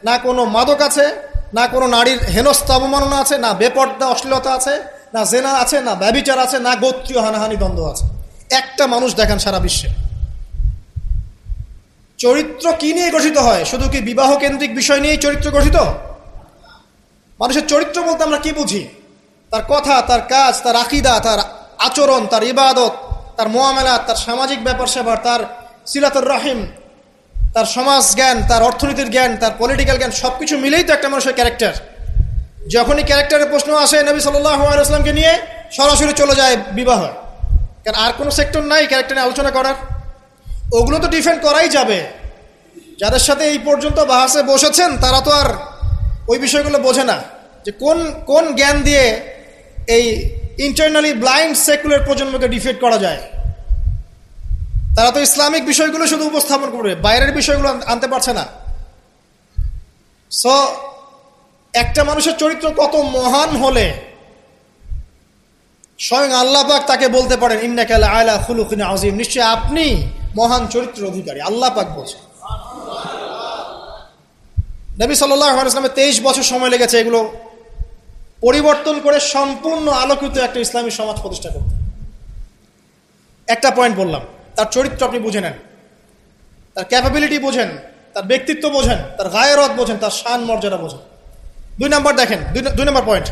S1: না কোনো মাদক আছে না কোনো নারীর হেনস্থ অবমাননা আছে, না বেপর্দা, অশ্লীলতা আছে, না জেনা আছে, না ব্যবিচার আছে, না গোত্রীয় হানাহানি দ্বন্দ্ব আছে। একটা মানুষ দেখেন সারা বিশ্বে। চরিত্র কি নিয়ে গঠিত হয়? শুধু কি বিবাহ কেন্দ্রিক বিষয় নিয়েই চরিত্র গঠিত? মানুষের চরিত্র বলতে আমরা কি বুঝি? তার কথা, তার কাজ, তার আকিদা, তার আচরণ, তার ইবাদত, তার মোয়ামেলা তার সামাজিক ব্যাপার স্যাপার তার সিরাতুর রাহিম তার সমাজ জ্ঞান, তার অর্থনীতির জ্ঞান, তার পলিটিক্যাল জ্ঞান সব কিছু মিলেই তো একটা মানুষের ক্যারেক্টার যখনই ক্যারেক্টারের প্রশ্ন আসে নবী সাল্লামকে নিয়ে, সরাসরি চলে যায় বিবাহ। কারণ আর কোনো সেক্টর নাই ক্যারেক্টার আলোচনা করার। ওগুলো তো ডিফেন্ড করাই যাবে। যাদের সাথে এই পর্যন্ত বাহাসে বসেছেন, তারা তো আর ওই বিষয়গুলো বোঝে না। যে কোন কোন জ্ঞান দিয়ে এই ইন্টারনালি ব্লাইন্ড সেকুলার প্রজন্মকে ডিফেট করা যায়। তারা তো ইসলামিক বিষয়গুলো শুধু উপস্থাপন করবে, বাইরের বিষয়গুলো আনতে পারছে না। সো একটা মানুষের চরিত্র কত মহান হলে স্বয়ং আল্লাহ পাক তাকে বলতে পারেন ইন্নাকাল আয়লা খুলুকিন আজিম নিশ্চয় আপনি মহান চরিত্র অধিকারী, আল্লাহ পাক বলছেন। নবী সাল্লামের তেইশ বছর সময় লেগেছে এগুলো পরিবর্তন করে সম্পূর্ণ আলোকিত একটা ইসলামী সমাজ প্রতিষ্ঠা করতে। একটা পয়েন্ট বললাম। তার চরিত্র আপনি বুঝে নেন। তার ক্যাপাবিলিটি বোঝেন, তার ব্যক্তিত্ব বোঝেন, তার গায়েরত বোঝেন, তার শান, মর্যাদা বোঝেন। দুই নম্বর দেখেন, দুই নম্বর পয়েন্ট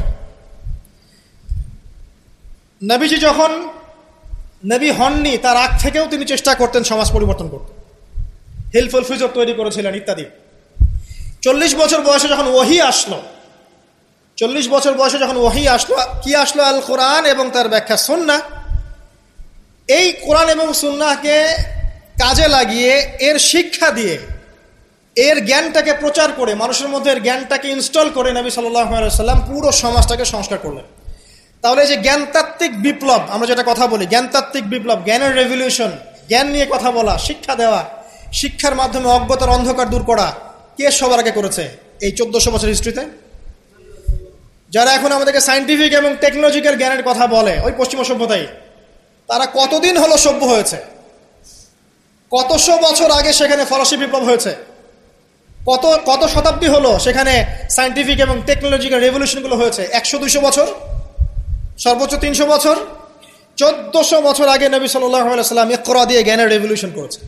S1: নবীজি যখন নবী হননি, তার আগ থেকেও তিনি চেষ্টা করতেন সমাজ পরিবর্তন করতে। হেলফুল ফিজর তৈরি করেছিলেন ইত্যাদি। চল্লিশ বছর বয়সে যখন ওহি আসলো, চল্লিশ বছর বয়সে যখন ওহি আসলো, কি আসলো আল কোরআন এবং তার ব্যাখ্যা সন্না এই কোরআন এবং সুন্নাকে কাজে লাগিয়ে এর শিক্ষা দিয়ে, এর জ্ঞানটাকে প্রচার করে, মানুষের মধ্যে এর জ্ঞানটাকে ইনস্টল করে নবী সাল্লাম পুরো সমাজটাকে সংস্কার করলেন। তাহলে যে জ্ঞানতাত্ত্বিক বিপ্লব, আমরা যেটা কথা বলি, জ্ঞানতাত্ত্বিক বিপ্লব, জ্ঞানের রেভলিউশন জ্ঞান নিয়ে কথা বলা, শিক্ষা দেওয়া, শিক্ষার মাধ্যমে অজ্ঞতার অন্ধকার দূর করা, কে সবার আগে করেছে? এই চোদ্দশো বছর হিস্ট্রিতে যারা এখন আমাদেরকে সাইন্টিফিক এবং টেকনোলজিক্যাল জ্ঞানের কথা বলে, ওই পশ্চিমা সভ্যতাই তারা কতদিন হলো সভ্য হয়েছে? কতশো বছর আগে সেখানে ফরাসি বিপ্লব হয়েছে? কত কত শতাব্দী হলো সেখানে সাইন্টিফিক এবং টেকনোলজিক্যাল রেভলিউশনগুলো হয়েছে? একশো দুশো বছর? সর্বোচ্চ তিনশো বছর? চোদ্দশো বছর আগে নবী সাল্লাম ইকরা দিয়ে জ্ঞানের রেভলিউশন করেছে।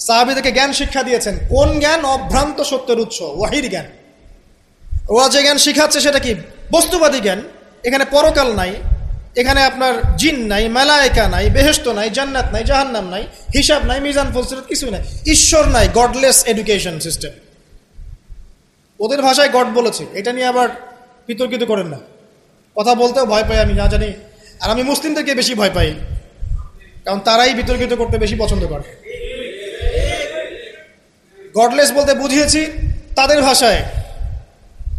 S1: সাহাবিদেরকে জ্ঞান শিক্ষা দিয়েছেন। কোন জ্ঞান? অভ্রান্ত সত্যের উৎস, ওয়াহির জ্ঞান। ওরা যে জ্ঞান শিখাচ্ছে সেটা কি? বস্তুবাদী জ্ঞান। এখানে পরকাল নাই। এখানে আপনার জিন নাই, মেলায়কা নাই বেহেস্ত নাই, জান্নাত নাই, জাহান্নাম নাই, হিসাব নাই, মিজান ফলসিরত কিছু নাই। ঈশ্বর নাই গডলেস এডুকেশন সিস্টেম ওদের ভাষায় গড বলেছে। এটা নিয়ে আবার বিতর্কিত করেন না। কথা বলতেও ভয় পাই আমি, না জানি। আর আমি মুসলিমদেরকে বেশি ভয় পাই। কারণ তারাই বিতর্কিত করতে বেশি পছন্দ করে। গডলেস বলতে বুঝিয়েছি, তাদের ভাষায়।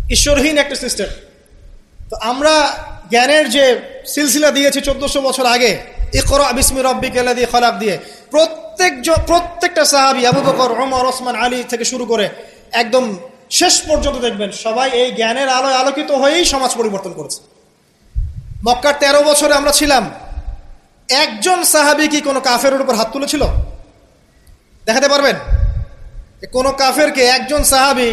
S1: ঈশ্বরহীন একটা সিস্টেম তো আমরা জ্ঞানের যে সিলসিলা দিয়েছে চোদ্দশো বছর আগে, ইকরা বিসমি রব্বি কেলা দিয়ে খলাক দিয়ে, প্রত্যেক প্রত্যেকটা সাহাবি, আবু বকর ওমর ওসমান, আলী থেকে শুরু করে একদম শেষ পর্যন্ত দেখবেন সবাই এই জ্ঞানের আলোয় আলোকিত হয়েই সমাজ পরিবর্তন করেছে। মক্কার তেরো বছরে আমরা ছিলাম, একজন সাহাবি কি কোনো কাফের উপর হাত তুলেছিল? দেখাতে পারবেন? কোনো কাফেরকে একজন সাহাবি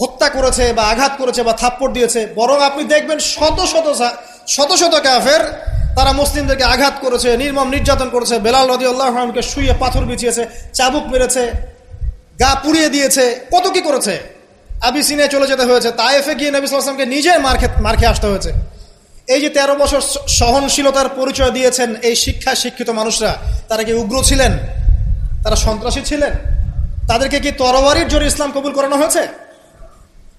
S1: হত্যা করেছে বা আঘাত করেছে বা থাপ্পড় দিয়েছে, বরং আপনি দেখবেন শত শত শত শত কাফের, তারা মুসলিমদেরকে আঘাত করেছে, নির্মম নির্যাতন করেছে, বেলাল রদি আল্লাহকে শুয়ে পাথর বিছিয়েছে, চাবুক মেরেছে, গা পুড়িয়ে দিয়েছে, কত কি করেছে? আবি সিনে চলে যেতে হয়েছে তাইফে গিয়ে নবী সালামকে নিজের মার মারখে আসতে হয়েছে। এই যে তেরো বছর সহনশীলতার পরিচয় দিয়েছেন এই শিক্ষা শিক্ষিত মানুষরা, তারা কি উগ্র ছিলেন? তারা সন্ত্রাসী ছিলেন? তাদেরকে কি তরবারির জোরে ইসলাম কবুল করানো হয়েছে?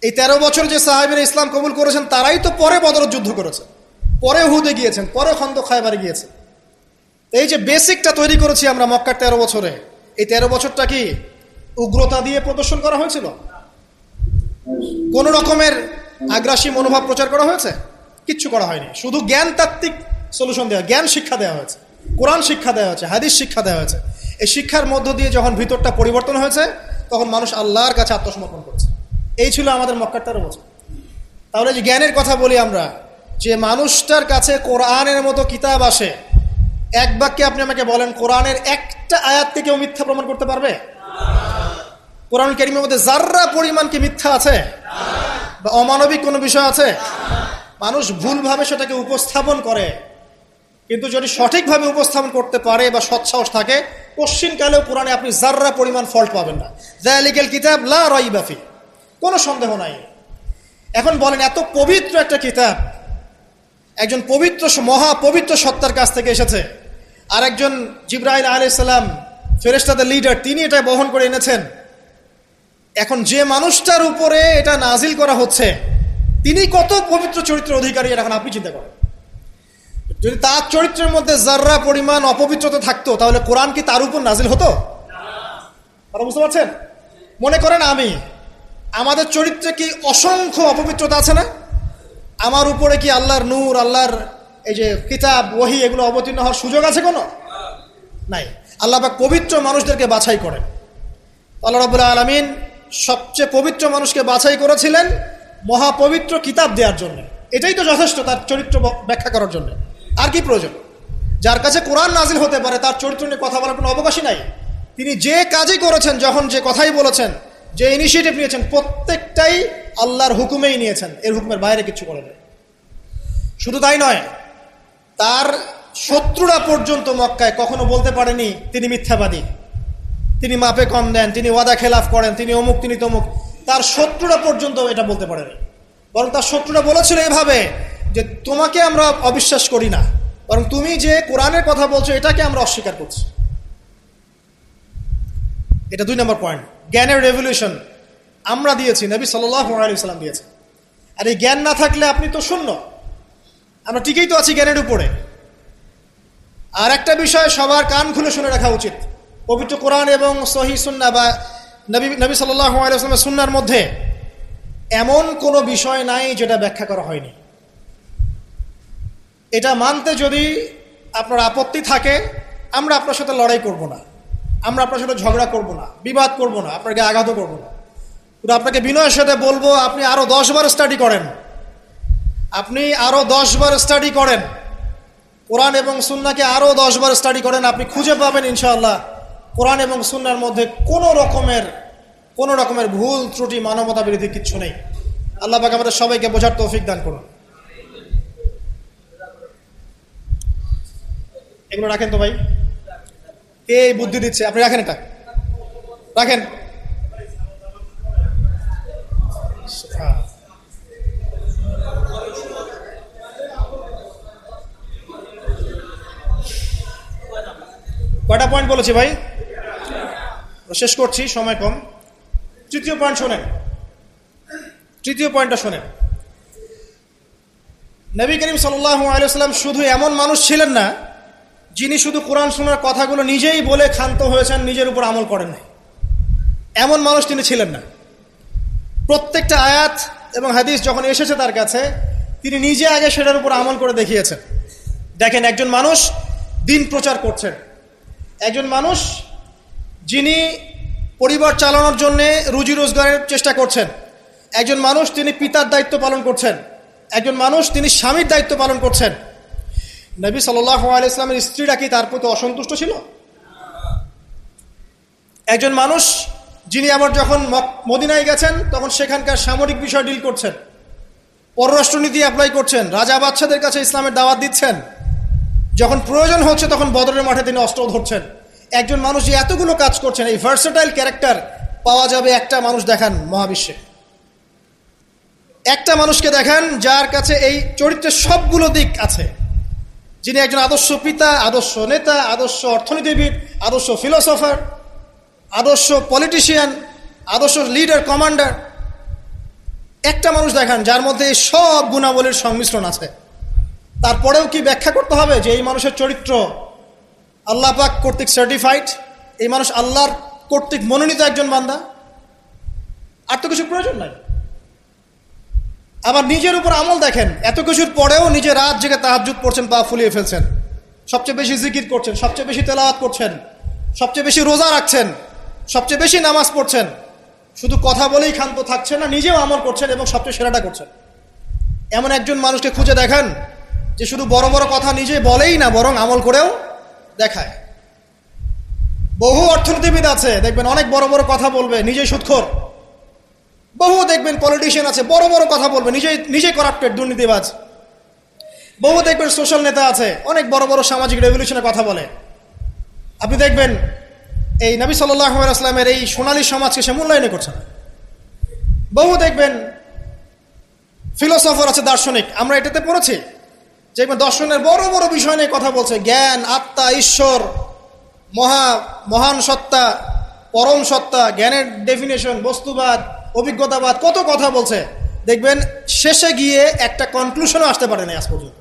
S1: এই তেরো বছর যে সাহাবিরা ইসলাম কবুল করেছেন, তারাই তো পরে বদর যুদ্ধ করেছে। পরে হুদে গিয়েছেন, পরে খন্দ খায়বারে গিয়েছে। এই যে বেসিকটা তৈরি করেছি আমরা মক্কার তেরো বছরে, এই তেরো বছরটা কি উগ্রতা দিয়ে প্রদর্শন করা হয়েছিল? কোন রকমের আগ্রাসী মনোভাব প্রচার করা হয়েছে? কিচ্ছু করা হয়নি। শুধু জ্ঞান তাত্ত্বিক সলিউশন দেওয়া জ্ঞান শিক্ষা দেওয়া হয়েছে। কোরআন শিক্ষা দেওয়া হয়েছে, হাদিস শিক্ষা দেওয়া হয়েছে। এই শিক্ষার মধ্য দিয়ে যখন ভিতরটা পরিবর্তন হয়েছে, তখন মানুষ আল্লাহর কাছে আত্মসমর্পণ করছে। এই ছিল আমাদের মক্কার তেরো বছর তাহলে যে জ্ঞানের কথা বলি আমরা, যে মানুষটার কাছে কোরআনের মতো কিতাব আসে, এক বাক্যে আপনি আমাকে বলেন, কোরআনের একটা আয়াতকে কেউ মিথ্যা প্রমাণ করতে পারবে? কোরআন কেরিমের মধ্যে যার্রা পরিমাণ কি মিথ্যা আছে? বা অমানবিক কোনো বিষয় আছে? মানুষ ভুলভাবে সেটাকে উপস্থাপন করে। কিন্তু যদি সঠিকভাবে উপস্থাপন করতে পারে বা সৎসাহস থাকে পশ্চিমকালেও কোরআনে আপনি যার্রা পরিমাণ ফল্ট পাবেন না। জায়ালিকেল কিতাব লা বাফি কোনো সন্দেহ নাই। এখন বলেন, এত পবিত্র একটা কিতাব, একজন পবিত্র মহা পবিত্র সত্তার কাছ থেকে এসেছে। আর একজন জিব্রাহিল আলাইসাল্লাম ফেরেস্তাদের লিডার তিনি এটা বহন করে এনেছেন। এখন যে মানুষটার উপরে এটা নাজিল করা হচ্ছে, তিনি কত পবিত্র চরিত্র অধিকারী এখন আপনি চিন্তা করেন। যদি তার চরিত্রের মধ্যে যার্রা পরিমাণ অপবিত্রতা থাকতো, তাহলে কোরআন কি তার উপর নাজিল হতো? বুঝতে পারছেন? মনে করেন আমি আমাদের চরিত্রে কি অসংখ্য অপবিত্রতা আছে না? আমার উপরে কি আল্লাহর নূর, আল্লাহর এই যে কিতাব, ওহি এগুলো অবতীর্ণ হওয়ার সুযোগ আছে কোনো? নাই। আল্লাহ বা পবিত্র মানুষদেরকে বাছাই করেন। আল্লাহ রবুল্লাহ আলমিন সবচেয়ে পবিত্র মানুষকে বাছাই করেছিলেন মহাপবিত্র কিতাব দেওয়ার জন্য। এটাই তো যথেষ্ট তার চরিত্র ব্যাখ্যা করার জন্য। আর কি প্রয়োজন? যার কাছে কোরআন নাজিল হতে পারে, তার চরিত্র নিয়ে কথা বলার কোনো অবকাশই নাই। তিনি যে কাজই করেছেন, যখন যে কথাই বলেছেন যে ইনিশিয়েটিভ নিয়েছেন, প্রত্যেকটাই আল্লাহর হুকুমেই নিয়েছেন। এর হুকুমের বাইরে কিছু করে নেই। শুধু তাই নয়, তার শত্রুরা পর্যন্ত মক্কায় কখনো বলতে পারেনি, তিনি মিথ্যাবাদী। তিনি মাপে কম দেন, তিনি ওয়াদা খেলাফ করেন, তিনি অমুক, তিনি তমুক। তার শত্রুরা পর্যন্ত এটা বলতে পারেনি। বরং তার শত্রুরা বলেছিল এভাবে যে, তোমাকে আমরা অবিশ্বাস করি না। বরং তুমি যে কোরআনের কথা বলছো, এটাকে আমরা অস্বীকার করছি। এটা দুই নম্বর পয়েন্ট জ্ঞানের রেভলিউশন আমরা দিয়েছি, নবী সাল্লাম দিয়েছে আর এই জ্ঞান না থাকলে আপনি তো শূন্য। আমরা ঠিকই তো আছি জ্ঞানের উপরে। আর একটা বিষয় সবার কান খুলে শুনে রাখা উচিত। পবিত্র কোরআন এবং সহি সুন্না বা নবী নবী সাল্লাহ সাল্লামের সুন্নার মধ্যে এমন কোনো বিষয় নাই যেটা ব্যাখ্যা করা হয়নি। এটা মানতে যদি আপনার আপত্তি থাকে, আমরা আপনার সাথে লড়াই করব না। আমরা আপনার সাথে ঝগড়া করব না, বিবাদ করব না, আপনাকে আঘাতও করব না। কিন্তু আপনাকে বিনয়ের সাথে বলব, আপনি আরও দশ বার স্টাডি করেন। আপনি আরও দশ বার স্টাডি করেন। কোরআন এবং সুন্নাকে আরও দশ বার স্টাডি করেন, আপনি খুঁজে পাবেন ইনশাআল্লাহ কোরআন এবং সুন্নার মধ্যে কোনো রকমের কোনো রকমের ভুল, ত্রুটি মানবতা বিরোধী কিচ্ছু নেই। আল্লাহ পাক আমাদের সবাইকে বোঝার তৌফিক দান করুন। এগুলো রাখেন তো ভাই? কে এই বুদ্ধি দিচ্ছে? আপনি রাখেন এটা। রাখেন। কয়টা পয়েন্ট বলেছি ভাই? শেষ করছি, সময় কম। তৃতীয় পয়েন্ট শোনেন। তৃতীয় পয়েন্টটা শোনেন। নবী করিম সাল্লাহ আলাইসাল্লাম শুধু এমন মানুষ ছিলেন না যিনি শুধু কোরআন শোনার কথাগুলো নিজেই বলে ক্ষান্ত হয়েছেন, নিজের উপর আমল করেন নাই। এমন মানুষ তিনি ছিলেন না। প্রত্যেকটা আয়াত এবং হাদিস যখন এসেছে তার কাছে, তিনি নিজে আগে সেটার উপর আমল করে দেখিয়েছেন। দেখেন, একজন মানুষ দিন প্রচার করছেন একজন মানুষ যিনি পরিবার চালানোর জন্যে রুজি রোজগারের চেষ্টা করছেন। একজন মানুষ তিনি পিতার দায়িত্ব পালন করছেন। একজন মানুষ তিনি স্বামীর দায়িত্ব পালন করছেন। নবী সাল্লাহ আলাইসলামের স্ত্রীরা কি তার প্রতি অসন্তুষ্ট ছিল? একজন মানুষ যিনি আবার যখন মদিনায় গেছেন, তখন সেখানকার সামরিক বিষয় ডিল করছেন। পররাষ্ট্রনীতি অ্যাপ্লাই করছেন। রাজা বাচ্চাদের কাছে ইসলামের দাওয়াত দিচ্ছেন। যখন প্রয়োজন হচ্ছে, তখন বদরের মাঠে তিনি অস্ত্র ধরছেন। একজন মানুষ যে এতগুলো কাজ করছেন, এই ভার্সেটাইল ক্যারেক্টার পাওয়া যাবে একটা মানুষ দেখান মহাবিশ্বে। একটা মানুষকে দেখান যার কাছে এই চরিত্রের সবগুলো দিক আছে। যিনি একজন আদর্শ পিতা, আদর্শ নেতা, আদর্শ অর্থনীতিবিদ, আদর্শ ফিলোসফার আদর্শ পলিটিশিয়ান আদর্শ লিডার কমান্ডার একটা মানুষ দেখান যার মধ্যে সব গুণাবলীর সংমিশ্রণ আছে। তারপরেও কি ব্যাখ্যা করতে হবে যে এই মানুষের চরিত্র আল্লাহ পাক কর্তৃক সার্টিফাইড এই মানুষ আল্লাহর কর্তৃক মনোনীত একজন বান্দা? আর তো কিছু প্রয়োজন নাই। আবার নিজের উপর আমল দেখেন, এত কিছুর পরেও নিজে রাত জেগে তাহাজুদ পড়ছেন পা ফুলিয়ে ফেলছেন। সবচেয়ে বেশি জিকির করছেন, সবচেয়ে বেশি তেলাওয়াত করছেন, সবচেয়ে বেশি রোজা রাখছেন, সবচেয়ে বেশি নামাজ পড়ছেন। শুধু কথা বলেই ক্ষান্ত থাকছেন না, নিজেও আমল করছেন এবং সবচেয়ে সেরাটা করছেন। এমন একজন মানুষকে খুঁজে দেখেন, যে শুধু বড় বড় কথা নিজে বলেই না, বরং আমল করেও দেখায়। বহু অর্থনীতিবিদ আছে, দেখবেন অনেক বড় বড় কথা বলবে, নিজেই সুৎখর। বহু দেখবেন পলিটিশিয়ান আছে, বড় বড় কথা বলবে, নিজেই নিজে করাপ্টেড দুর্নীতিবাজ। বহু দেখবেন সোশ্যাল নেতা আছে, অনেক বড় বড় সামাজিক রেভলিউশনের কথা বলে। আপনি দেখবেন, এই নবী সাল্লামের এই সোনালী সমাজকে সে মূল্যায়ন করছে না। বহু দেখবেন ফিলোসফার আছে দার্শনিক, আমরা এটাতে পড়েছি। যে দর্শনের বড় বড় বিষয় নিয়ে কথা বলছে, জ্ঞান, আত্মা, ঈশ্বর, মহা, মহান সত্তা, পরম সত্তা, জ্ঞানের ডেফিনেশন বস্তুবাদ অভিজ্ঞতাবাদ, কত কথা বলছে। দেখবেন, শেষে গিয়ে একটা কনক্লুশনও আসতে পারে নাই আজ পর্যন্ত।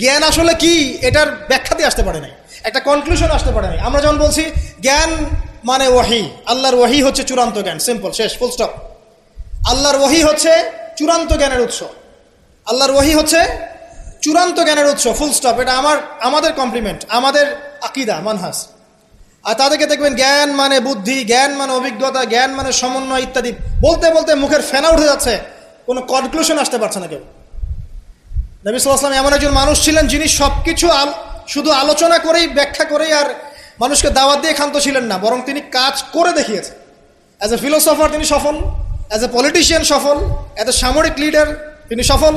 S1: জ্ঞান আসলে কি, এটার ব্যাখ্যাতে আসতে পারে নাই। একটা কনক্লুশন আসতে পারে নাই। আমরা যেমন বলছি, জ্ঞান মানে ওয়াহি, আল্লাহর ওয়াহি হচ্ছে চূড়ান্ত জ্ঞান। সিম্পল শেষ ফুল স্টপ আল্লাহর ওয়াহি হচ্ছে চূড়ান্ত জ্ঞানের উৎস। আল্লাহর ওয়াহি হচ্ছে চূড়ান্ত জ্ঞানের উৎস ফুল স্টপ এটা আমার, আমাদের কমপ্লিমেন্ট আমাদের আকিদা মানহাস আর তাদেরকে দেখবেন জ্ঞান মানে বুদ্ধি, জ্ঞান মানে অভিজ্ঞতা, জ্ঞান মানে সমন্বয় ইত্যাদি। বলতে বলতে মুখের ফেনা উঠে যাচ্ছে। কোনো কনক্লুশন আসতে পারছে না কেউ। নবী সাল্লাম এমন একজন মানুষ ছিলেন যিনি সবকিছু শুধু আলোচনা করেই, ব্যাখ্যা করেই আর মানুষকে দাওয়াত দিয়ে ক্ষান্ত ছিলেন না, বরং তিনি কাজ করে দেখিয়েছেন। অ্যাজ এ ফিলোসফার তিনি সফল অ্যাজ এ পলিটিশিয়ান সফল অ্যাজ এ সামরিক লিডার তিনি সফল,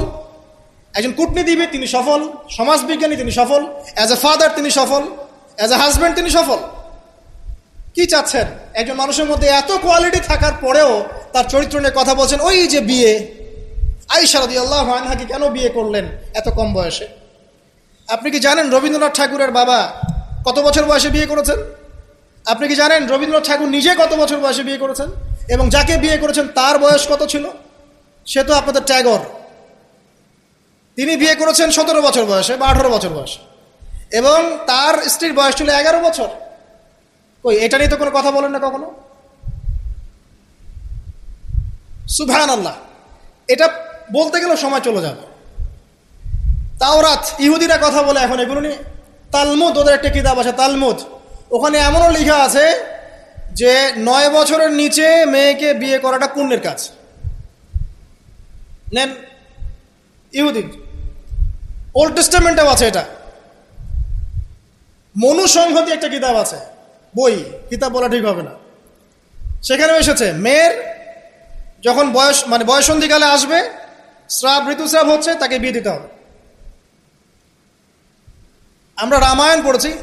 S1: একজন কূটনীতিবিদ তিনি সফল, সমাজবিজ্ঞানী তিনি সফল অ্যাজ এ ফাদার তিনি সফল অ্যাজ এ হাজব্যান্ড তিনি সফল। কি চাচ্ছেন? একজন মানুষের মধ্যে এত কোয়ালিটি থাকার পরেও তার চরিত্র নিয়ে কথা বলছেন, ওই যে বিয়ে। আইসারদি আল্লাহ আনহাকে কেন বিয়ে করলেন এত কম বয়সে? আপনি কি জানেন রবীন্দ্রনাথ ঠাকুরের বাবা কত বছর বয়সে বিয়ে করেছেন? আপনি কি জানেন রবীন্দ্রনাথ ঠাকুর নিজে কত বছর বয়সে বিয়ে করেছেন? এবং যাকে বিয়ে করেছেন তার বয়স কত ছিল? সে তো আপনাদের ট্যাগর। তিনি বিয়ে করেছেন সতেরো বছর বয়সে বা আঠারো বছর বয়সে। এবং তার স্ত্রীর বয়স ছিল এগারো বছর। কই, এটা নিয়ে তো কোনো কথা বলেন না কখনো? সুভান আল্লাহ এটা বলতে গেলে সময় চলে যাবে। তাওরাত, ইহুদিরা কথা বলে এখন এগুলো নিয়ে। তালমুদ, ওদের একটা কিতাব আছে, তালমুদ। ওখানে এমনও লেখা আছে যে নয় বছরের নিচে মেয়েকে বিয়ে করাটা পুণ্যের কাজ। নেন, ইহুদি। ওল্ড টেস্টামেন্টেও আছে এটা। মনুসংহতি একটা কিতাব আছে। বই, কিতাব বলা ঠিক হবে না। সেখানে এসেছে, মেয়ের যখন বয়স মানে বয়সন্ধিকালে আসবে, স্রাব, ঋতুস্রাব হচ্ছে, তাকে বিয়ে দিতে হবে। আমরা রামায়ণ পড়েছি।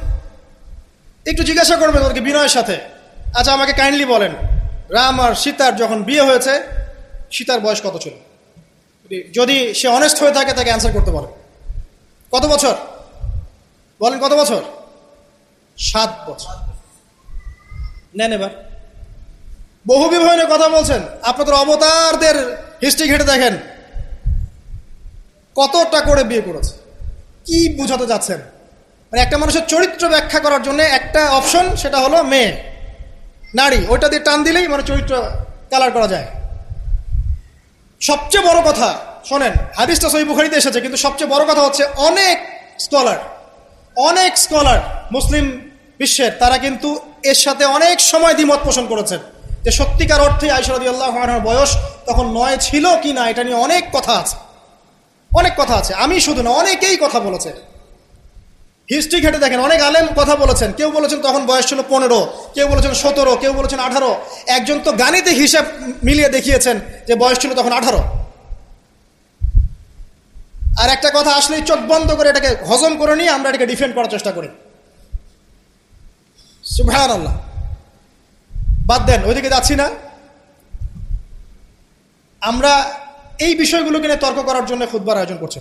S1: একটু জিজ্ঞাসা করবেন ওদেরকে বিনয়ের সাথে। আচ্ছা আমাকে কাইন্ডলি বলেন, রাম আর সীতার যখন বিয়ে হয়েছে, সীতার বয়স কত ছিল? যদি সে অনেস্ট হয়ে থাকে, তাকে অ্যান্সার করতে বলে কত বছর? বলেন কত বছর? সাত বছর। নেন এবার। বহু নিয়ে কথা বলছেন। আপনাদের অবতারদের হিস্ট্রি ঘেটে দেখেন। কতটা করে বিয়ে করেছে। কি বুঝাতে যাচ্ছেন? মানে একটা মানুষের চরিত্র ব্যাখ্যা করার জন্য একটা অপশন, সেটা হলো মেয়ে। নারী। ওইটা দিয়ে টান দিলেই মানে চরিত্র কালার করা যায়। সবচেয়ে বড় কথা, শোনেন, হাদিসটা সহি বুখারিতে এসেছে, কিন্তু সবচেয়ে বড় কথা হচ্ছে অনেক স্কলার অনেক স্কলার মুসলিম বিশ্বের, তারা কিন্তু এর সাথে অনেক সময় দ্বিমত পোষণ করেছেন। যে সত্যিকার অর্থে আইসরদি আল্লাহ বয়স তখন নয় ছিল কি না, এটা নিয়ে অনেক কথা আছে। অনেক কথা আছে। আমি শুধু না, অনেকেই কথা বলেছে। হিস্ট্রি ঘেটে দেখেন, অনেক আলেম কথা বলেছেন। কেউ বলেছেন তখন বয়স ছিল পনেরো, কেউ বলেছেন সতেরো, কেউ বলেছেন আঠারো। একজন তো গাণিতে হিসাব মিলিয়ে দেখিয়েছেন যে বয়স ছিল তখন আঠারো। আর একটা কথা আসলেই চোখ বন্ধ করে এটাকে হজম করে নিয়ে আমরা এটাকে ডিফেন্ড করার চেষ্টা করি। সুভান আল্লাহ বাদ দেন, ওইদিকে যাচ্ছি না। আমরা এই বিষয়গুলোকে নিয়ে তর্ক করার জন্য খুদবার আয়োজন করছি।